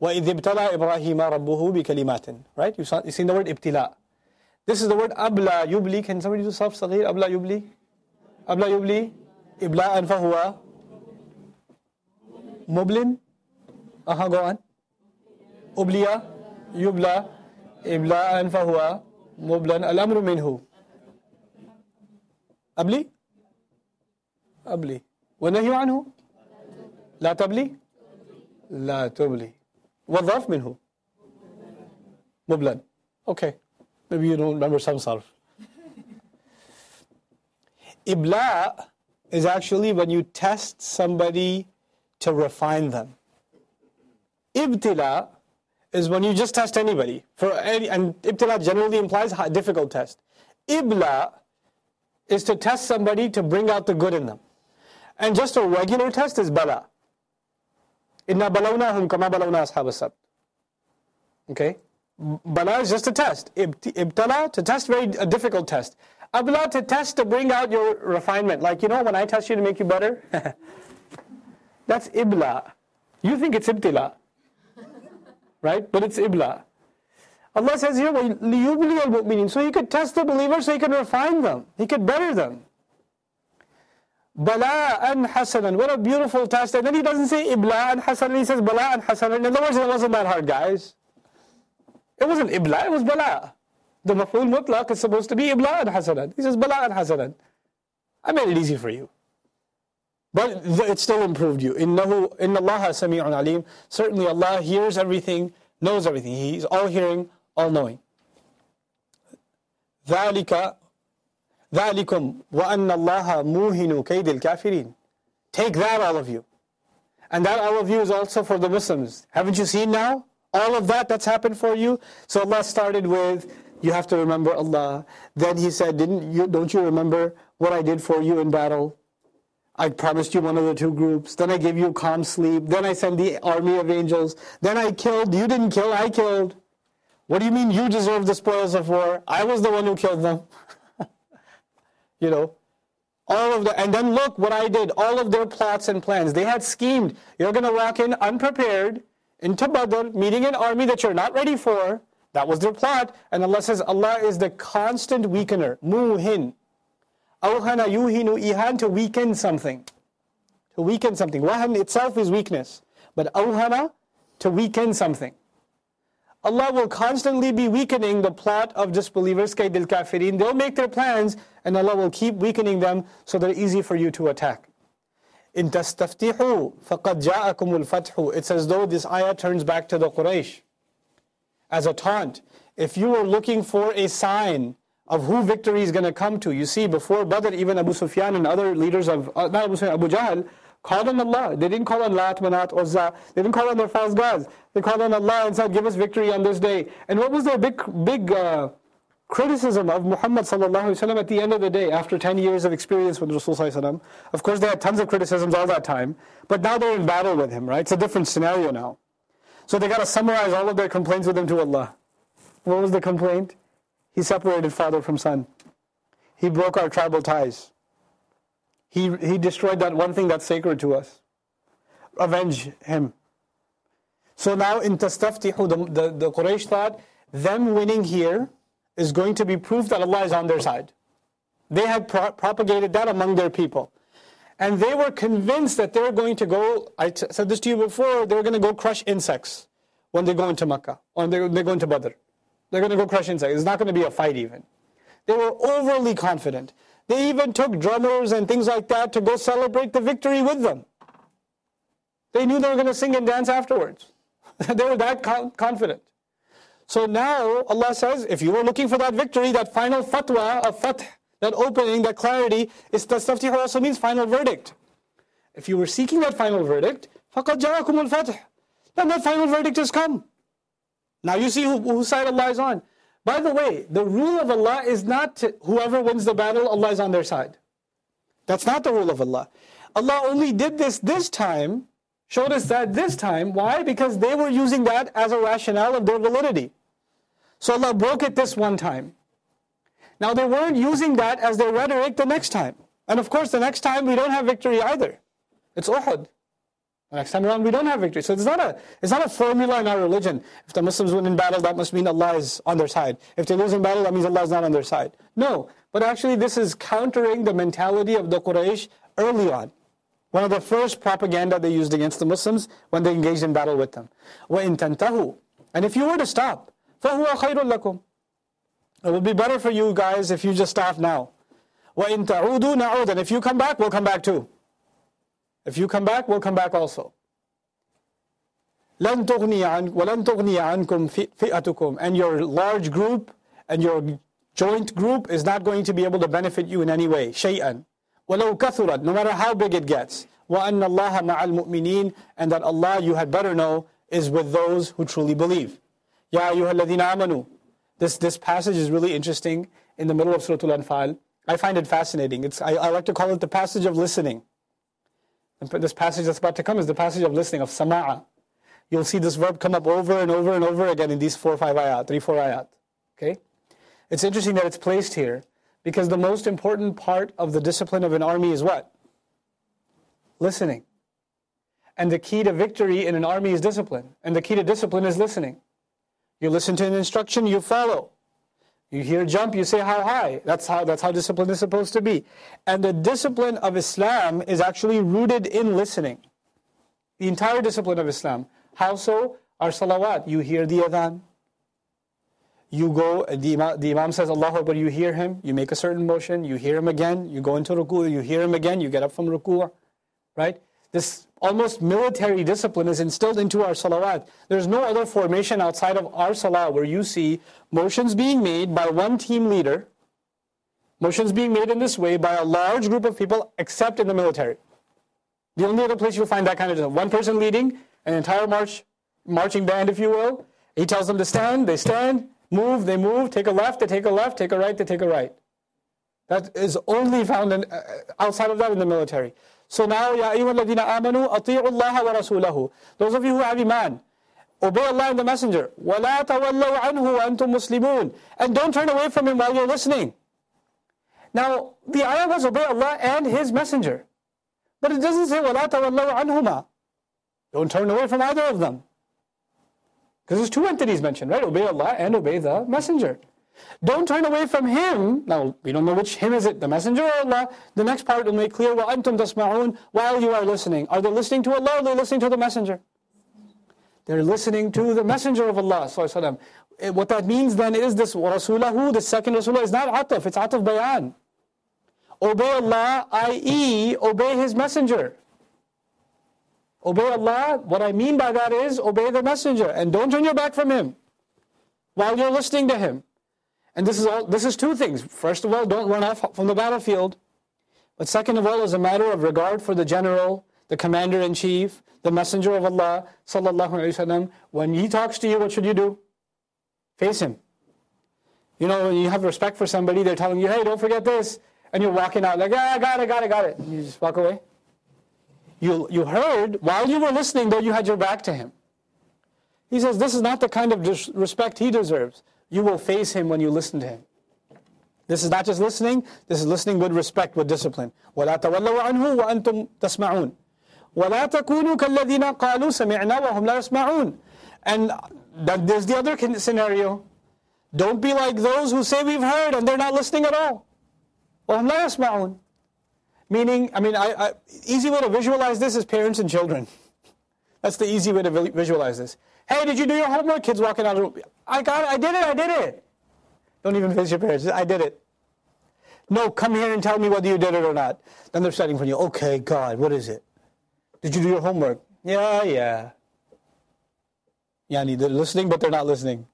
وَإِذِ ابْتَلَى إِبْرَاهِيمَ رَبُّهُ بِكَلِمَاتٍ Right? You've seen the word ibtila. This is the word abla yubli. Can somebody do self saghir? Abla yubli? Abla yubli? Ibla'an fahuwa? Mublin? Aha, go on. Ubliya? Yubla? Ibla'an fahuwa? Mublan? Al-amru minhu? Abli? Abli. والنهي عنه لا تبلي لا تبلي والظرف منه مبلن okay Maybe you don't remember samsarf. [LAUGHS] Ibla is actually when you test somebody to refine them. Ibtila is when you just test anybody for any, and ibtila generally implies a difficult test. Ibla is to test somebody to bring out the good in them. And just a regular test is bala. Inna balawna hum kama balawna ashab Okay? Bala is just a test. Ibtala, to test, very a difficult test. Abla, to test to bring out your refinement. Like, you know, when I test you to make you better? [LAUGHS] That's ibla. You think it's ibtila. Right? But it's ibla. Allah says here, لِيُبْلِيَ الْمُؤْمِنِينَ So He could test the believers, so He could refine them. He could better them. Bala'an hasanan. What a beautiful test. And then He doesn't say ibla'an hasanan, He says bala'an hasanan. In other words, it wasn't that hard, guys. It wasn't ibla, it was bala. The maf'ul mutlaq is supposed to be ibla and hasanan. He says bala and hasanan. I made it easy for you. But it still improved you. Innahu, inna Allah sami'un alim. Certainly Allah hears everything, knows everything. He's all hearing, all knowing. ذلك ذلكم وأن الله موهن كيد الكافرين. Take that, all of you. And that, all of you, is also for the Muslims. Haven't you seen now? All of that that's happened for you. So Allah started with, you have to remember Allah. Then He said, Didn't you, don't you remember what I did for you in battle? I promised you one of the two groups. Then I gave you calm sleep. Then I sent the army of angels. Then I killed. You didn't kill, I killed. What do you mean you deserve the spoils of war? I was the one who killed them. [LAUGHS] you know, all of the, and then look what I did. All of their plots and plans. They had schemed. You're going to walk in unprepared into Badr, meeting an army that you're not ready for. That was their plot. And Allah says, Allah is the constant weakener. Muhin. Awhana yuhinu ihan to weaken something. To weaken something. Wahan itself is weakness. But awhana, to weaken something. Allah will constantly be weakening the plot of disbelievers, kaidil kafirin. They'll make their plans and Allah will keep weakening them so they're easy for you to attack. In tastaftihu faqad ja'akumul fathu. It's as though this ayah turns back to the Quraysh as a taunt. If you were looking for a sign of who victory is going to come to, you see, before Badr, even Abu Sufyan and other leaders of, uh, not Abu Sufyan, Abu Jahl, called on Allah. They didn't call on Lat, Manat, Uzza. They didn't call on their false gods. They called on Allah and said, give us victory on this day. And what was their big, big uh, criticism of Muhammad at the end of the day, after 10 years of experience with Rasul Of course, they had tons of criticisms all that time, but now they're in battle with him, right? It's a different scenario now. So they got to summarize all of their complaints with him to Allah. What was the complaint? He separated father from son. He broke our tribal ties. He, he destroyed that one thing that's sacred to us. Avenge him. So now in Tastaftihu, the, the, the Quraysh thought, them winning here is going to be proof that Allah is on their side. They had pro- propagated that among their people. And they were convinced that they're going to go, I said this to you before, they're going to go crush insects when they go into Makkah, or they, they go into Badr. They're going to go crush insects. It's not going to be a fight even. They were overly confident. They even took drummers and things like that to go celebrate the victory with them. They knew they were going to sing and dance afterwards. [LAUGHS] they were that confident. So now Allah says, if you were looking for that victory, that final fatwa of fath, that opening, that clarity, is tastaftih also means final verdict. If you were seeking that final verdict, فَقَدْ جَاءَكُمُ الْفَتْحِ Then that final verdict has come. Now you see who, whose side Allah is on. By the way, the rule of Allah is not to, whoever wins the battle, Allah is on their side. That's not the rule of Allah. Allah only did this this time, showed us that this time. Why? Because they were using that as a rationale of their validity. So Allah broke it this one time. Now they weren't using that as their rhetoric the next time. And of course, the next time we don't have victory either. It's Uhud. The next time around, we don't have victory. So it's not a it's not a formula in our religion. If the Muslims win in battle, that must mean Allah is on their side. If they lose in battle, that means Allah is not on their side. No, but actually, this is countering the mentality of the Quraysh early on. One of the first propaganda they used against the Muslims when they engaged in battle with them. Wa in and if you were to stop, فَهُوَ خَيْرٌ لَكُمْ It would be better for you guys if you just stop now. وَإِن تَعُودُوا نَعُودَ And if you come back, we'll come back too. If you come back, we'll come back also. لن تغني عن ولن تغني عنكم فئتكم and your large group and your joint group is not going to be able to benefit you in any way شيئا ولو كثرت no matter how big it gets وأن الله مع المؤمنين and that Allah you had better know is with those who truly believe Ya ayyuhalladhina amanu. This, this passage is really interesting in the middle of Surah Al-Anfal. I find it fascinating. It's, I, I like to call it the passage of listening. This passage that's about to come is the passage of listening, of sama'a. You'll see this verb come up over and over and over again in these four five ayat, three, four ayat. Okay? It's interesting that it's placed here because the most important part of the discipline of an army is what? Listening. And the key to victory in an army is discipline. And the key to discipline is listening. You listen to an instruction, you follow. You hear jump, you say how high. That's how, that's how discipline is supposed to be. And the discipline of Islam is actually rooted in listening. The entire discipline of Islam. How so? Our salawat. You hear the adhan. You go, the imam, the imam says Allahu Akbar, you hear him, you make a certain motion, you hear him again, you go into ruku, you hear him again, you get up from ruku, right? This almost military discipline is instilled into our salawat. There's no other formation outside of our salah where you see motions being made by one team leader, motions being made in this way by a large group of people except in the military. The only other place you'll find that kind of discipline. One person leading an entire march, marching band, if you will. He tells them to stand, they stand, move, they move, take a left, they take a left, take a right, they take a right. That is only found in, uh, outside of that in the military. So now, Ya ayyuhalladhina amanu, ati'u Allah wa rasulahu. Those of you who have iman, obey Allah and the Messenger. وَلَا تَوَلَّوْا عَنْهُ وَأَنْتُمْ مُسْلِمُونَ And don't turn away from him while you're listening. Now, the ayah was obey Allah and His Messenger. But it doesn't say وَلَا تَوَلَّوْا عَنْهُمَا Don't turn away from either of them. Because there's two entities mentioned, right? Obey Allah and obey the Messenger. Don't turn away from Him. Now, we don't know which Him is it, the Messenger or Allah. The next part will make clear, وَأَنْتُمْ تَسْمَعُونَ While you are listening. Are they listening to Allah or are they listening to the Messenger? They're listening to the Messenger of Allah. Eh, what that means then is this, وَرَسُولَهُ, the second Rasulullah is not ataf, it's ataf bayan. Obey Allah, i.e., obey His Messenger. Obey Allah, what I mean by that is obey the Messenger and don't turn your back from Him while you're listening to Him. And this is all this is two things. First of all, don't run off from the battlefield. But second of all, is a matter of regard for the general, the commander in chief, the messenger of Allah, sallallahu alaihi wasallam. When he talks to you, what should you do? Face him. You know, when you have respect for somebody, they're telling you, hey, don't forget this. And you're walking out like, ah, got it, got it, I got it. And you just walk away. You, you heard, while you were listening, though you had your back to him. He says, this is not the kind of respect he deserves you will face him when you listen to him. This is not just listening, this is listening with respect, with discipline. وَلَا تَوَلَّوْا عَنْهُ وَأَنْتُمْ تَسْمَعُونَ وَلَا تَكُونُوا كَالَّذِينَ قَالُوا سَمِعْنَا وَهُمْ لَا يَسْمَعُونَ And that, there's the other scenario. Don't be like those who say we've heard and they're not listening at all. وَهُمْ لَا يَسْمَعُونَ Meaning, I mean, I, I, easy way to visualize this is parents and children. [LAUGHS] That's the easy way to visualize this. Hey, did you do your homework? Kids walking out of the room. I got it. I did it. I did it. Don't even face your parents. I did it. No, come here and tell me whether you did it or not. Then they're studying for you. Okay, God, what is it? Did you do your homework? Yeah, yeah. Yani they're listening, but they're not listening.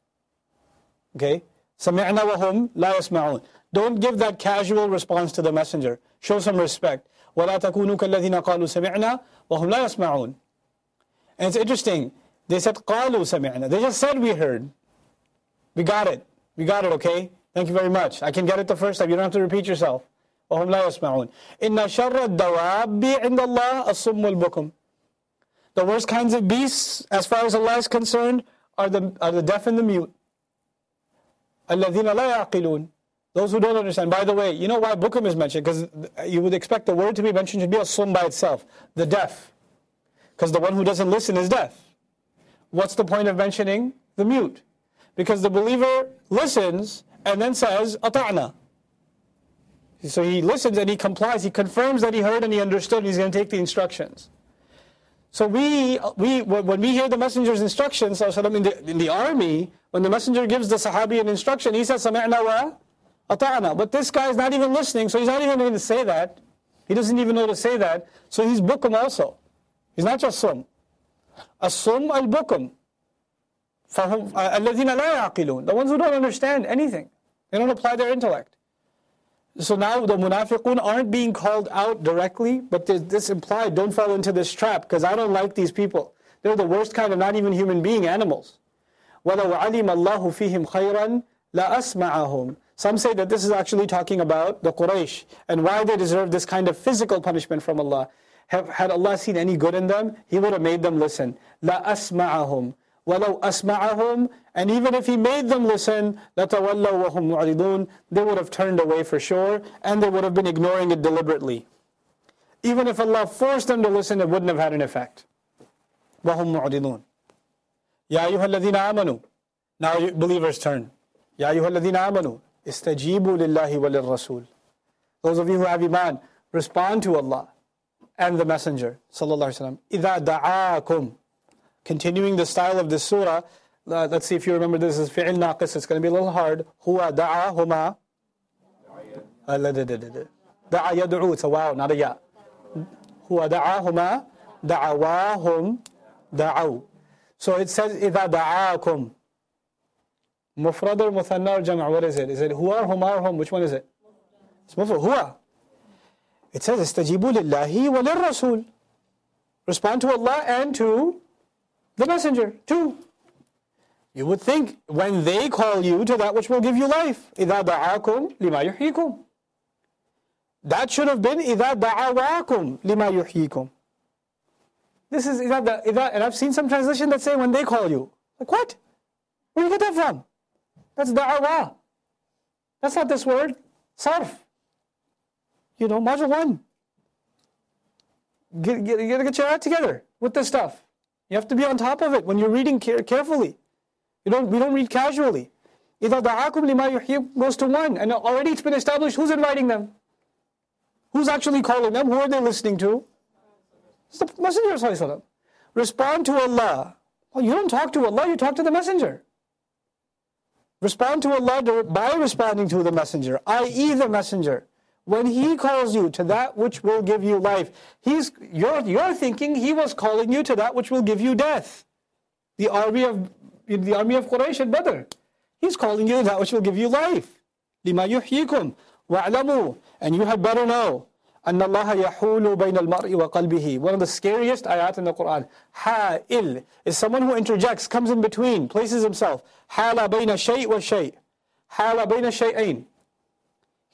Okay? سَمِعْنَا وَهُمْ لَا يَسْمَعُونَ Don't give that casual response to the messenger. Show some respect. وَلَا تَكُونُوا كَالَّذِينَ قَالُوا سَمِعْنَا وَهُمْ لَا يَسْمَعُونَ And it's interesting. They said, قَالُوا سَمِعْنَا They just said we heard. We got it. We got it, okay? Thank you very much. I can get it the first time. You don't have to repeat yourself. وهم لا يسمعون إن شر الدواب عند الله الصم البكم The worst kinds of beasts, as far as Allah is concerned, are the, are the deaf and the mute. الذين لا يعقلون Those who don't understand. By the way, you know why bukum is mentioned? Because you would expect the word to be mentioned to be a sum by itself. The deaf. Because the one who doesn't listen is deaf. What's the point of mentioning the mute? Because the believer listens and then says, Ata'na. So he listens and he complies. He confirms that he heard and he understood and he's going to take the instructions. So we, we, when we hear the messenger's instructions, in the, in the army, when the messenger gives the sahabi an instruction, he says, Sami'na wa ata'na. But this guy is not even listening, so he's not even going to say that. He doesn't even know to say that. So he's bukum also. He's not just sum. As-sum al-bukum. الَّذِينَ لَا يَعْقِلُونَ The ones who don't understand anything. They don't apply their intellect. So now the munafiqun aren't being called out directly, but this implied, don't fall into this trap, because I don't like these people. They're the worst kind of not even human being, animals. وَلَوْ عَلِمَ اللَّهُ فِيهِمْ خَيْرًا لَأَسْمَعَهُمْ Some say that this is actually talking about the Quraysh, and why they deserve this kind of physical punishment from Allah. Have, had Allah seen any good in them, He would have made them listen. لَأَسْمَعَهُمْ وَلَوْ أَسْمَعَهُمْ And even if He made them listen, لَتَوَلَّوْا وَهُمْ مُعْرِضُونَ They would have turned away for sure, and they would have been ignoring it deliberately. Even if Allah forced them to listen, it wouldn't have had an effect. وَهُمْ مُعْرِضُونَ يَا أَيُّهَا الَّذِينَ آمَنُوا Now you, believers turn. Ya ayyuhalladhina amanu, istajibu lillahi walil rasul. Those of you who have iman, respond to Allah and the Messenger, sallallahu alaihi wasallam. إِذَا دَعَاكُمْ Continuing the style of this surah, uh, let's see if you remember this is fi'il naqis, it's going to be a little hard. هُوَ دَعَاهُمَا دَعَا يَدْعُو, it's a wow, not a ya. هُوَ دَعَاهُمَا دَعَوَاهُمْ دَعَوْا So it says إِذَا دَعَاكُمْ Mufrad or Muthanna or Jama' what is it? Is it huwa or huma or hum? Which one is it? It's mufrad, huwa. It says استجيبوا لله وللرسول Respond to Allah and to the messenger, too. You would think when they call you to that which will give you life. إِذَا دَعَاكُمْ لِمَا يُحْيِيكُمْ That should have been إِذَا دَعَوَاكُمْ لِمَا يُحْيِيكُمْ This is إِذَا, إِذَا and I've seen some translation that say when they call you. Like what? Where do you get that from? That's da'awah. That's not this word. Sarf. You know, module one. Get, get, you gotta get your act together with this stuff. You have to be on top of it when you're reading care, carefully. You don't, we don't read casually. إِذَا دَعَاكُمْ لِمَا يُحْيِي goes to one. And already it's been established who's inviting them. Who's actually calling them? Who are they listening to? It's the Messenger. Respond to Allah. Well, you don't talk to Allah, you talk to the Messenger. Respond to Allah by responding to the messenger, i.e., the messenger. When he calls you to that which will give you life, he's, you're, you're thinking he was calling you to that which will give you death. The army of, the army of Quraysh at Badr. He's calling you that which will give you life. لِمَا يُحْيِيكُمْ وَاعْلَمُوا And you had better know أن الله يحول بين المرء وقلبه One of the scariest ayat in the Quran. حائل is someone who interjects, comes in between, places himself. حال بين شيء وشيء حال بين شيئين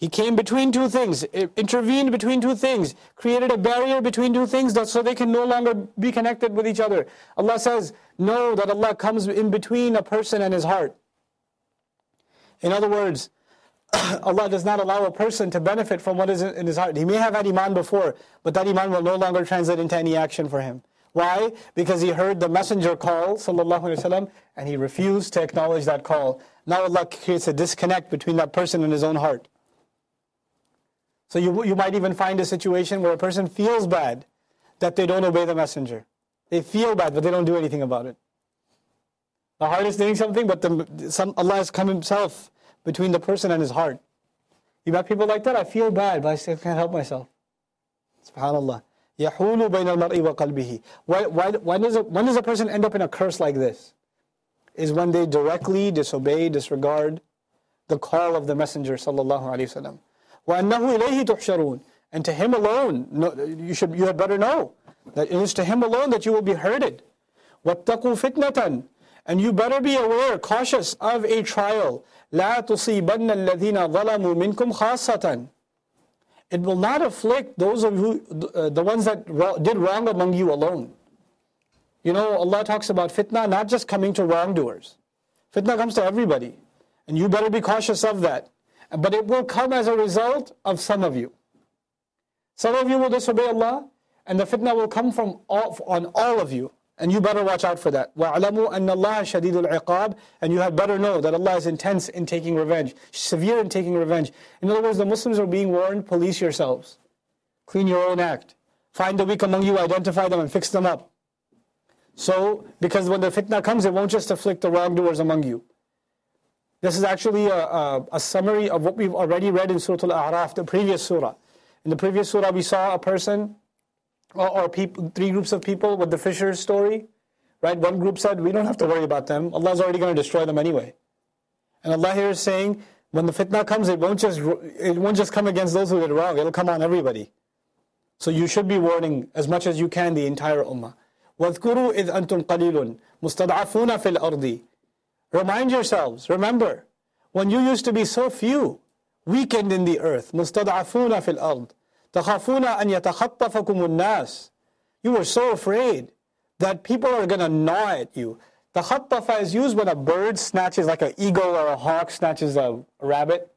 he came between two things, intervened between two things, created a barrier between two things so they can no longer be connected with each other. Allah says, know that Allah comes in between a person and his heart. In other words, [COUGHS] Allah does not allow a person to benefit from what is in his heart. He may have had iman before, but that iman will no longer translate into any action for him. Why? Because he heard the messenger call, sallallahu alaihi wasallam, and he refused to acknowledge that call. Now Allah creates a disconnect between that person and his own heart. So you, you might even find a situation where a person feels bad that they don't obey the messenger. They feel bad, but they don't do anything about it. The heart is doing something, but the, some, Allah has come Himself between the person and his heart. You met people like that? I feel bad, but I still can't help myself. Subhanallah. يَحُولُ بَيْنَ الْمَرْءِ وَقَلْبِهِ why, why, when, does a, when does a person end up in a curse like this? Is when they directly disobey, disregard the call of the Messenger sallallahu alaihi wasallam. وَأَنَّهُ إِلَيْهِ تُحْشَرُونَ And to Him alone, no, you, should, you had better know that it is to Him alone that you will be herded. وَاتَّقُوا فِتْنَةً And you better be aware, cautious of a trial لا تصيبن الذين ظلموا منكم خاصة It will not afflict those of you, uh, the ones that did wrong among you alone. You know, Allah talks about fitna not just coming to wrongdoers. Fitna comes to everybody. And you better be cautious of that. But it will come as a result of some of you. Some of you will disobey Allah, and the fitna will come from all, on all of you. And you better watch out for that. وَاعْلَمُوا أَنَّ اللَّهَ شَدِيدُ الْعِقَابِ And you had better know that Allah is intense in taking revenge, severe in taking revenge. In other words, the Muslims are being warned, police yourselves. Clean your own act. Find the weak among you, identify them and fix them up. So, because when the fitna comes, it won't just afflict the wrongdoers among you. This is actually a, a, a summary of what we've already read in Surah Al-A'raf, the previous surah. In the previous surah, we saw a person or, or people, three groups of people with the fisher's story, right? One group said, we don't have to worry about them. Allah's already going to destroy them anyway. And Allah here is saying, when the fitna comes, it won't just, it won't just come against those who did wrong. It'll come on everybody. So you should be warning as much as you can the entire ummah. وَاذْكُرُوا إِذْ أَنْتُمْ قَلِيلٌ مُسْتَضْعَفُونَ فِي الْأَرْضِ Remind yourselves, remember, when you used to be so few, weakened in the earth, مُسْتَضْعَفُونَ فِي الْأَرْضِ تخافون أن يتخطفكم الناس. You were so afraid that people are going to gnaw at you. Takhattafa is used when a bird snatches, like an eagle or a hawk snatches a rabbit.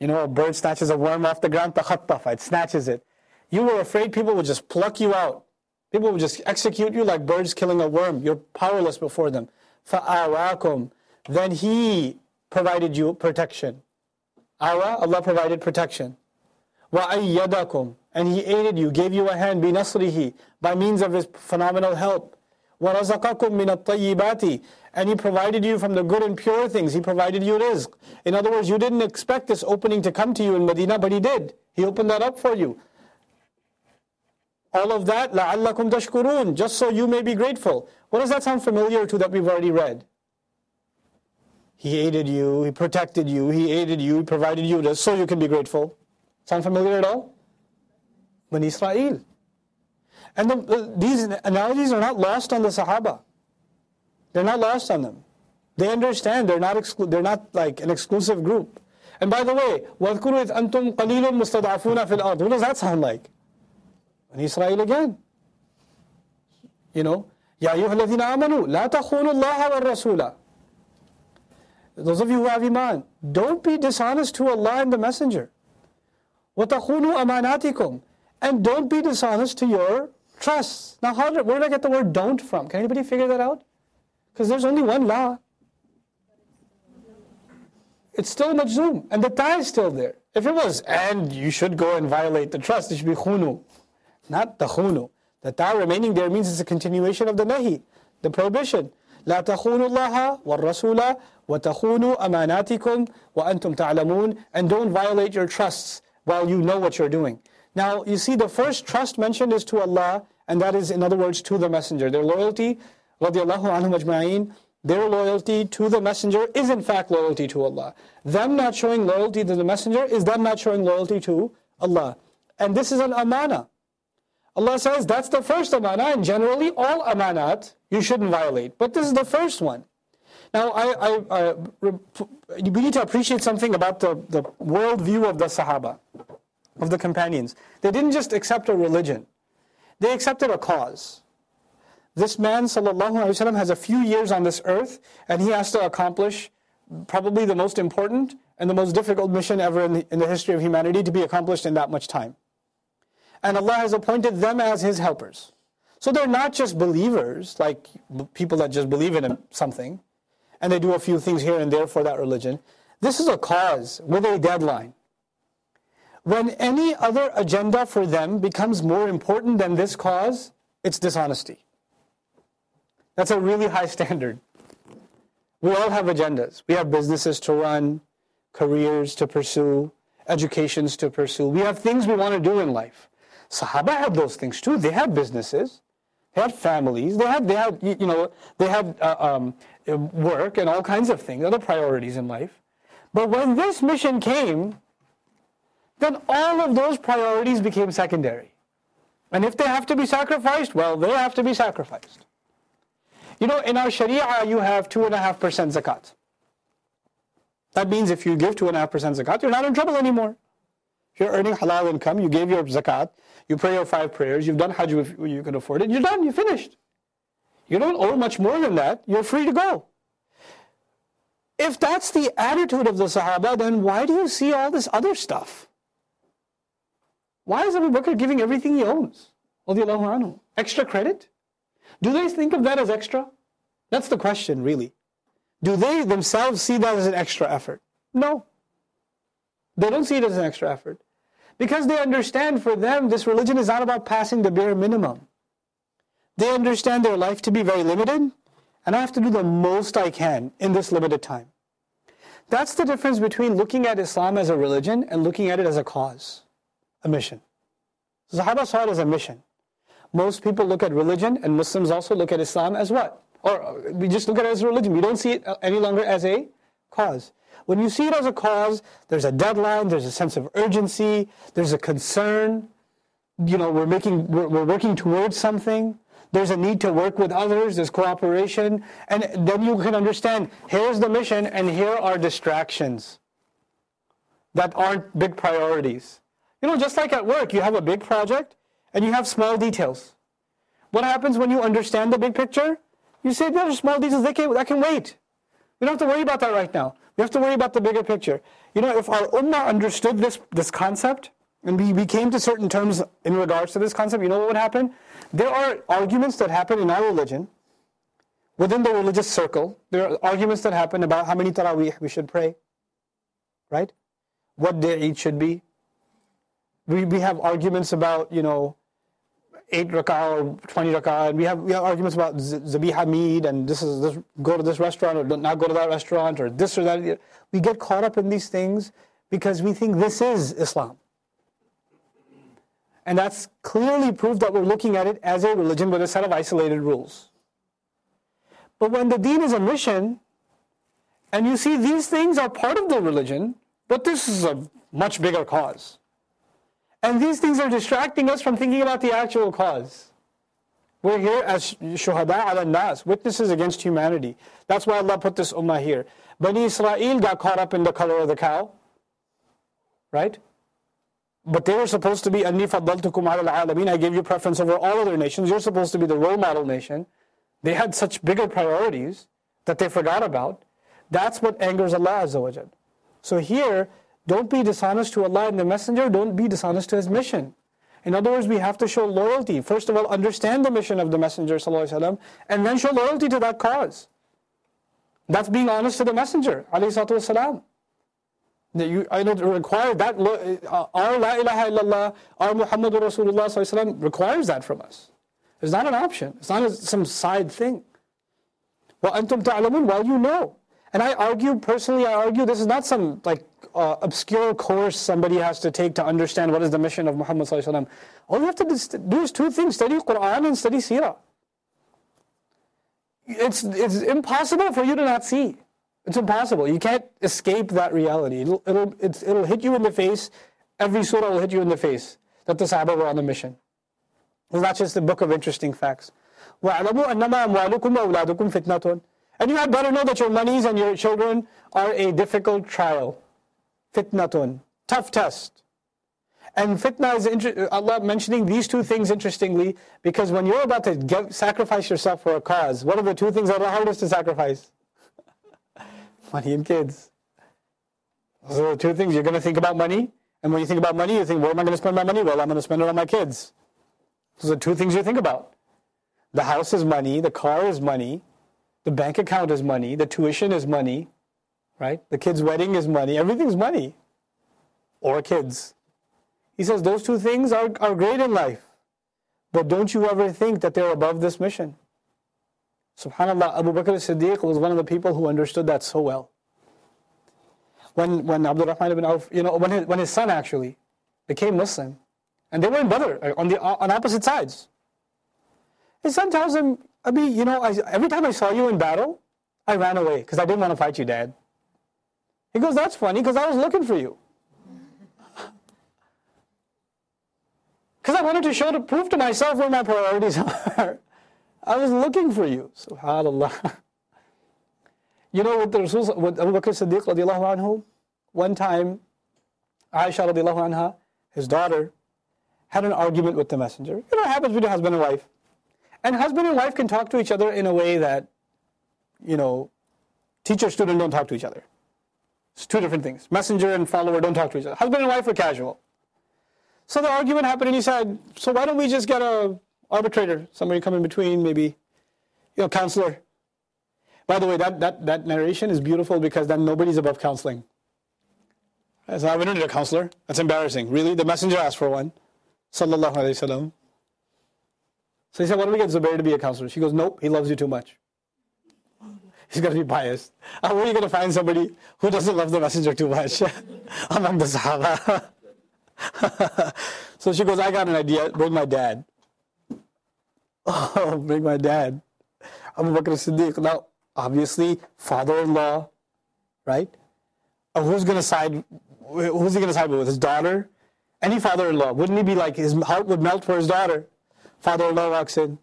You know, a bird snatches a worm off the ground, takhattafa, it snatches it. You were afraid people would just pluck you out. People would just execute you like birds killing a worm. You're powerless before them. فَآوَاكُمْ Then He provided you protection. Awa, Allah provided protection. وَأَيَّدَكُمْ And He aided you, gave you a hand, بِنَصْرِهِ By means of His phenomenal help. وَرَزَقَكُم مِّنَ الطَّيِّبَاتِ And He provided you from the good and pure things. He provided you rizq. In other words, you didn't expect this opening to come to you in Medina, but He did. He opened that up for you. All of that, لَعَلَّكُمْ تَشْكُرُونَ Just so you may be grateful. What does that sound familiar to that we've already read? He aided you, He protected you, He aided you, He provided you this, so you can be grateful. Sound familiar at all? Bani Israel. And the, the, these analogies are not lost on the Sahaba. They're not lost on them. They understand they're not, exclu- they're not like an exclusive group. And by the way, وَاذْكُرُوا إِذْ أَنْتُمْ قَلِيلٌ مُسْتَضْعَفُونَ فِي الْأَرْضِ What does that sound like? And Israel again. You know, يَا أَيُّهَا الَّذِينَ آمَنُوا لَا تَخُونُوا اللَّهَ وَالرَّسُولَ Those of you who have iman, don't be dishonest to Allah and the Messenger. وَتَخُونُوا أَمَانَاتِكُمْ And don't be dishonest to your trusts. Now, how did, where did I get the word don't from? Can anybody figure that out? Because there's only one law. It's still majzoom, and the tie is still there. If it was, and you should go and violate the trust, it should be khunu, not the khunu. The ta remaining there means it's a continuation of the nahi, the prohibition. لا تخونوا الله والرسول وتخونوا أماناتكم وأنتم تعلمون and don't violate your trusts while you know what you're doing. Now, you see, the first trust mentioned is to Allah, and that is, in other words, to the Messenger. Their loyalty, radiallahu anhum ajma'in, their loyalty to the Messenger is in fact loyalty to Allah. Them not showing loyalty to the Messenger is them not showing loyalty to Allah. And this is an amana. Allah says that's the first amana, and generally all amanat you shouldn't violate. But this is the first one. Now, I, I, I, we need to appreciate something about the, the worldview of the Sahaba, of the companions. They didn't just accept a religion, they accepted a cause. This man, sallallahu alaihi wasallam, has a few years on this earth, and he has to accomplish probably the most important and the most difficult mission ever in the, in the history of humanity to be accomplished in that much time. And Allah has appointed them as His helpers. So they're not just believers, like people that just believe in something, and they do a few things here and there for that religion. This is a cause with a deadline. When any other agenda for them becomes more important than this cause, it's dishonesty. That's a really high [LAUGHS] standard. We all have agendas. We have businesses to run, careers to pursue, educations to pursue. We have things we want to do in life. Sahaba had those things too. They had businesses, they had families, they had, they had you know, they had uh, um, work and all kinds of things, other priorities in life. But when this mission came, then all of those priorities became secondary. And if they have to be sacrificed, well, they have to be sacrificed. You know, in our Sharia, you have 2.5% zakat. That means if you give 2.5% zakat, you're not in trouble anymore. You're earning halal income, you gave your zakat, you pray your five prayers, you've done hajj if you can afford it, you're done, you're finished. You don't owe much more than that, you're free to go. If that's the attitude of the Sahaba, then why do you see all this other stuff? Why is Abu Bakr giving everything he owns? Extra credit? Do they think of that as extra? That's the question, really. Do they themselves see that as an extra effort? No. They don't see it as an extra effort. Because they understand for them this religion is not about passing the bare minimum. They understand their life to be very limited, and I have to do the most I can in this limited time. That's the difference between looking at Islam as a religion and looking at it as a cause, a mission. Sahaba saw it as a mission. Most people look at religion, and Muslims also look at Islam as what? Or uh, we just look at it as a religion. We don't see it any longer as a cause. When you see it as a cause, there's a deadline, there's a sense of urgency, there's a concern. You know, we're making, we're, we're working towards something. There's a need to work with others, there's cooperation, and then you can understand here's the mission and here are distractions that aren't big priorities. You know, just like at work, you have a big project and you have small details. What happens when you understand the big picture? You say, there are small details, they can, that can wait. We don't have to worry about that right now. We have to worry about the bigger picture. You know, if our ummah understood this, this concept, and we, we came to certain terms in regards to this concept, you know what would happen? There are arguments that happen in our religion within the religious circle, there are arguments that happen about how many tarawih we should pray, right? What day Eid should be. We, we have arguments about, you know, 8 rak'ah or 20 rak'ah, and we have, we have arguments about zabiha meat, and this is this, go to this restaurant or not go to that restaurant, or this or that. We get caught up in these things because we think this is Islam. And that's clearly proof that we're looking at it as a religion with a set of isolated rules. But when the deen is a mission, and you see these things are part of the religion, but this is a much bigger cause. And these things are distracting us from thinking about the actual cause. We're here as shuhada ala nas, witnesses against humanity. That's why Allah put this ummah here. Bani Israel got caught up in the color of the cow, right? But they were supposed to be anni faddaltukum ala alameen. I gave you preference over all other nations. You're supposed to be the role model nation. They had such bigger priorities that they forgot about. That's what angers Allah Azza wa. So here, don't be dishonest to Allah and the Messenger, don't be dishonest to His mission. In other words, we have to show loyalty. First of all, understand the mission of the Messenger وسلم, and then show loyalty to that cause. That's being honest to the Messenger والسلام. That you, I know require that uh, our La ilaha illallah, our Muhammadur Rasulullah وسلم, requires that from us. It's not an option. It's not a, some side thing. Well, antum ta'lamun, while you know. And I argue, personally, I argue this is not some like uh, obscure course somebody has to take to understand what is the mission of Muhammad All you have to do is two things, study Quran and study Sirah. It's, it's impossible for you to not see. It's impossible. You can't escape that reality. It'll, it'll, it'll hit you in the face. Every surah will hit you in the face that the Sahaba were on a mission. It's not just a book of interesting facts. And you had better know that your monies and your children are a difficult trial. Fitnatun. Tough test. And fitna is inter- Allah mentioning these two things interestingly because when you're about to sacrifice yourself for a cause, what are the two things that are hardest to sacrifice? [LAUGHS] money and kids. Those are the two things. You're going to think about money, and when you think about money, you think, where am I going to spend my money? Well, I'm going to spend it on my kids. Those are two things you think about. The house is money, the car is money, the bank account is money, the tuition is money, right? The kid's wedding is money, everything's money. Or kids. He says those two things are, are great in life. But don't you ever think that they're above this mission. SubhanAllah, Abu Bakr as-Siddiq was one of the people who understood that so well. When, when Abdul Rahman ibn Auf, you know, when his, when his son actually became Muslim, and they were in Badr, uh, on, the, uh, on opposite sides. His son tells him, Abi, you know, I, every time I saw you in battle, I ran away because I didn't want to fight you, Dad. He goes, that's funny because I was looking for you. [LAUGHS] Because I wanted to show, to prove to myself where my priorities [LAUGHS] are. I was looking for you. SubhanAllah. [LAUGHS] You know what the Rasul, what Abu Bakr Siddiq radiallahu anhu, one time, Aisha radiallahu anha, his daughter, had an argument with the messenger. You know, it happens between husband and wife. And husband and wife can talk to each other in a way that, you know, teacher student don't talk to each other. It's two different things. Messenger and follower don't talk to each other. Husband and wife are casual. So the argument happened, and he said, "So why don't we just get a arbitrator, somebody come in between, maybe, you know, counselor." By the way, that, that, that narration is beautiful because then nobody's above counseling. So we don't need a counselor. That's embarrassing. Really? The messenger asked for one. Sallallahu Alaihi Wasallam. So he said, Why don't we get Zubair to be a counselor? She goes, Nope, he loves you too much. He's going to be biased. Uh, How are you going to find somebody who doesn't love the messenger too much among the Sahaba? so she goes, I got an idea. Bring my dad. [LAUGHS] Oh, bring my dad. Abu Bakr Siddiq. Now, obviously, father in law, right? Oh, who's going to side? Who's he going to side with? His daughter? Any father in law, wouldn't he be like, his heart would melt for his daughter? Father in law walks in.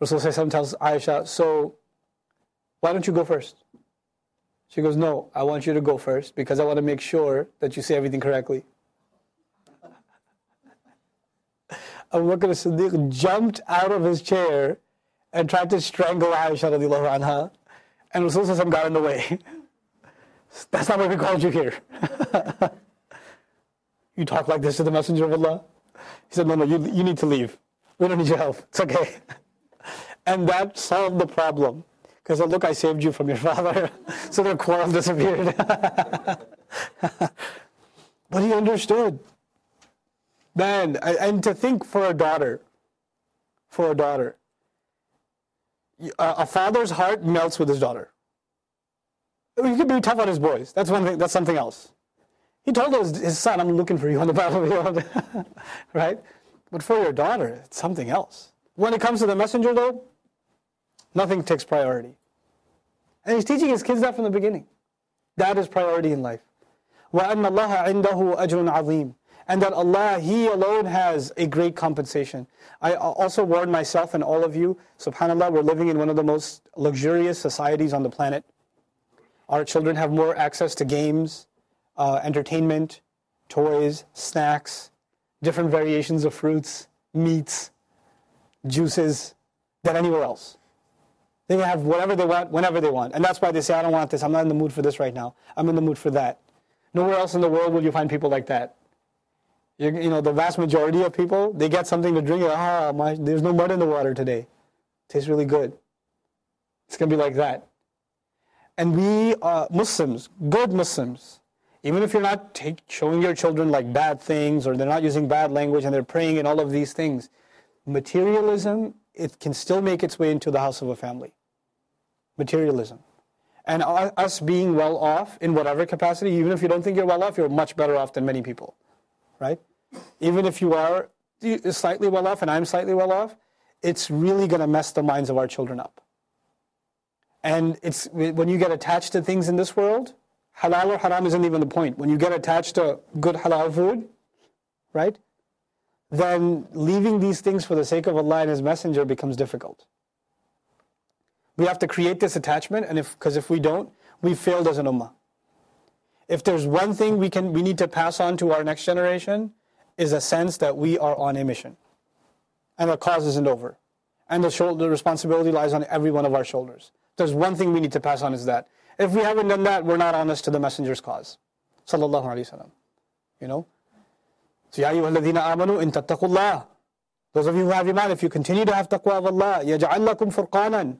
Rasul tells Aisha, So, why don't you go first? She goes, No, I want you to go first because I want to make sure that you say everything correctly. [LAUGHS] Abu Bakr as-Siddiq jumped out of his chair and tried to strangle Aisha radiallahu anha, and Rasul got in the way. [LAUGHS] That's not why we called you here. [LAUGHS] You talk like this to the Messenger of Allah? He said, No, no, you, you need to leave. We don't need your help. It's okay. And that solved the problem. Because, look, I saved you from your [LAUGHS] father. so their quarrel disappeared. [LAUGHS] but he understood. Man, and to think for a daughter, for a daughter, a father's heart melts with his daughter. He could be tough on his boys. That's one thing. That's something else. He told his, his son, "I'm looking for you on the [LAUGHS] battlefield," right? But for your daughter, it's something else. When it comes to the messenger, though, nothing takes priority. And he's teaching his kids that from the beginning. That is priority in life. وَأَنَّ اللَّهَ عِنْدَهُ أَجْرٌ عَظِيمٌ and that Allah, He alone has a great compensation. I also warn myself and all of you, subhanAllah, we're living in one of the most luxurious societies on the planet. Our children have more access to games, uh, entertainment, toys, snacks, different variations of fruits, meats, juices than anywhere else. They can have whatever they want, whenever they want. And that's why they say, I don't want this, I'm not in the mood for this right now. I'm in the mood for that. Nowhere else in the world will you find people like that. You, you know, the vast majority of people, they get something to drink. Ah, my, there's no mud in the water today. Tastes really good. It's going to be like that. And we are Muslims, good Muslims, even if you're not take, showing your children like bad things or they're not using bad language and they're praying and all of these things, materialism, it can still make its way into the house of a family. Materialism. And us being well off in whatever capacity, even if you don't think you're well off, you're much better off than many people, right? even if you are slightly well off and I'm slightly well off, it's really going to mess the minds of our children up. And it's when you get attached to things in this world, halal or haram isn't even the point. When you get attached to good halal food, right? Then leaving these things for the sake of Allah and His Messenger becomes difficult. We have to create this attachment, and if because if we don't, we've failed as an ummah. If there's one thing we can we need to pass on to our next generation, is a sense that we are on a mission. And the cause isn't over. And the, shoulder, the responsibility lies on every one of our shoulders. There's one thing we need to pass on is that. If we haven't done that, we're not honest to the messenger's cause. Sallallahu Alaihi Wasallam. You know? So, Ya ayyuhalladhina amanu in tattaqullah. Those of you who have iman, if you continue to have taqwa of Allah, يَجْعَلْ لَكُمْ فُرْقَانًا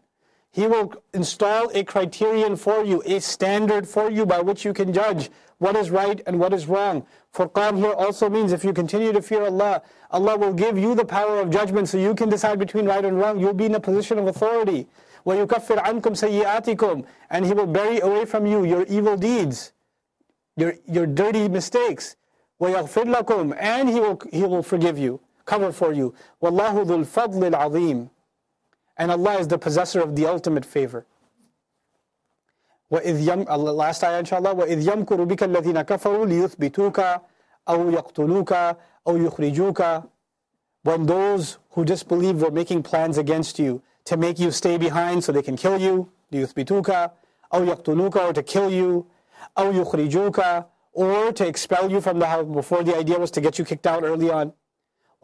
He will install a criterion for you, a standard for you by which you can judge what is right and what is wrong. Furqan here also means if you continue to fear Allah, Allah will give you the power of judgment so you can decide between right and wrong. You'll be in a position of authority. وَيُكَفِّرْ عَنْكُمْ سَيِّئَاتِكُمْ And He will bury away from you your evil deeds, your, your dirty mistakes. وَيَغْفِرْ لَكُمْ And He will, he will forgive you, cover for you. وَاللَّهُ ذُو الْفَضْلِ الْعَظِيمِ And Allah is the possessor of the ultimate favor. وإذ يم last ayah inshallah وإذ يمكر بك الذين كفروا ليثبتوك أو يقتلوك أو يخرجوك when those who disbelieve were making plans against you to make you stay behind so they can kill you ليثبتوك أو يقتلوك or to kill you أو يخرجوك or to expel you from the house before the idea was to get you kicked out early on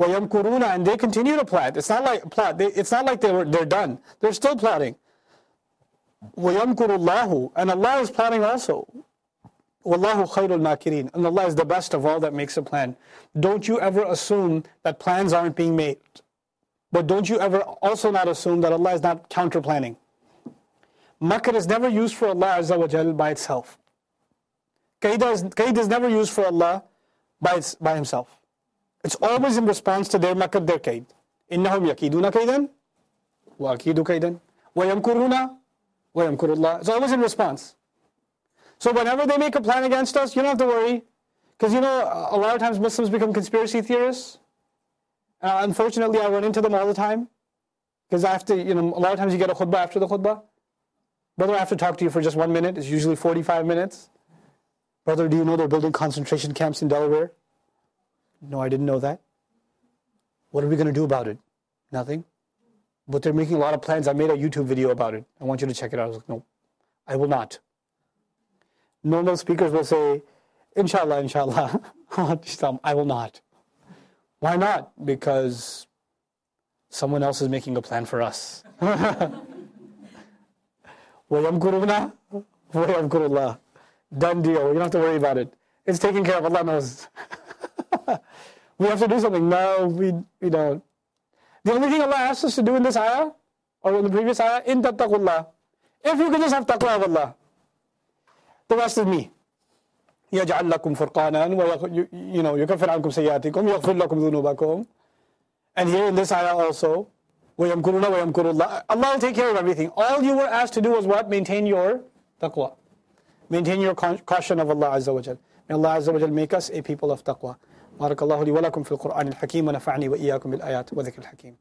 وَيَمْكُرُونَ And they continue to plot. It's not like plot. They, it's not like they were, they're done. They're still plotting. وَيَمْكُرُ اللَّهُ And Allah is planning also. Wallahu خَيْرُ الْمَاكِرِينَ And Allah is the best of all that makes a plan. Don't you ever assume that plans aren't being made. But don't you ever also not assume that Allah is not counter-planning. Makr is never used for Allah Azza wa by itself. Kaid is, is never used for Allah by, its, by himself. It's always in response to their makr, their qaid. إِنَّهُمْ يَكِيدُونَ كَيْدًا وَأَكِيدُ كَيْدًا وَيَمْكُرُونَ وَيَمْكُرُ It's always in response. So whenever they make a plan against us, you don't have to worry. Because you know, a lot of times Muslims become conspiracy theorists. Uh, unfortunately, I run into them all the time. Because I have to, you know, a lot of times you get a khutbah after the khutbah. Brother, I have to talk to you for just one minute. It's usually 45 minutes. Brother, do you know they're building concentration camps in Delaware? No, I didn't know that. What are we going to do about it? Nothing. But they're making a lot of plans. I made a YouTube video about it. I want you to check it out. I was like, no, I will not. Normal speakers will say, inshallah, inshallah. [LAUGHS] I will not. Why not? Because someone else is making a plan for us. [LAUGHS] Done deal. You don't have to worry about it. It's taken care of. Allah knows. [LAUGHS] we have to do something. No, we, we don't. The only thing Allah asks us to do in this ayah, or in the previous ayah, in tattaqullah. If you can just have taqwa of Allah, the rest is me. يجعل لكم فرقانا you know يكفر عنكم سيئاتكم يغفر لكم ذنوبكم and here in this ayah also ويمكرون ويمكر الله Allah will take care of everything all you were asked to do was what maintain your taqwa maintain your caution of Allah Azza wa Jal may Allah Azza wa Jal make us a people of taqwa بارك الله لي ولكم في القرآن الحكيم ونفعني وإياكم بالآيات وذكر الحكيم.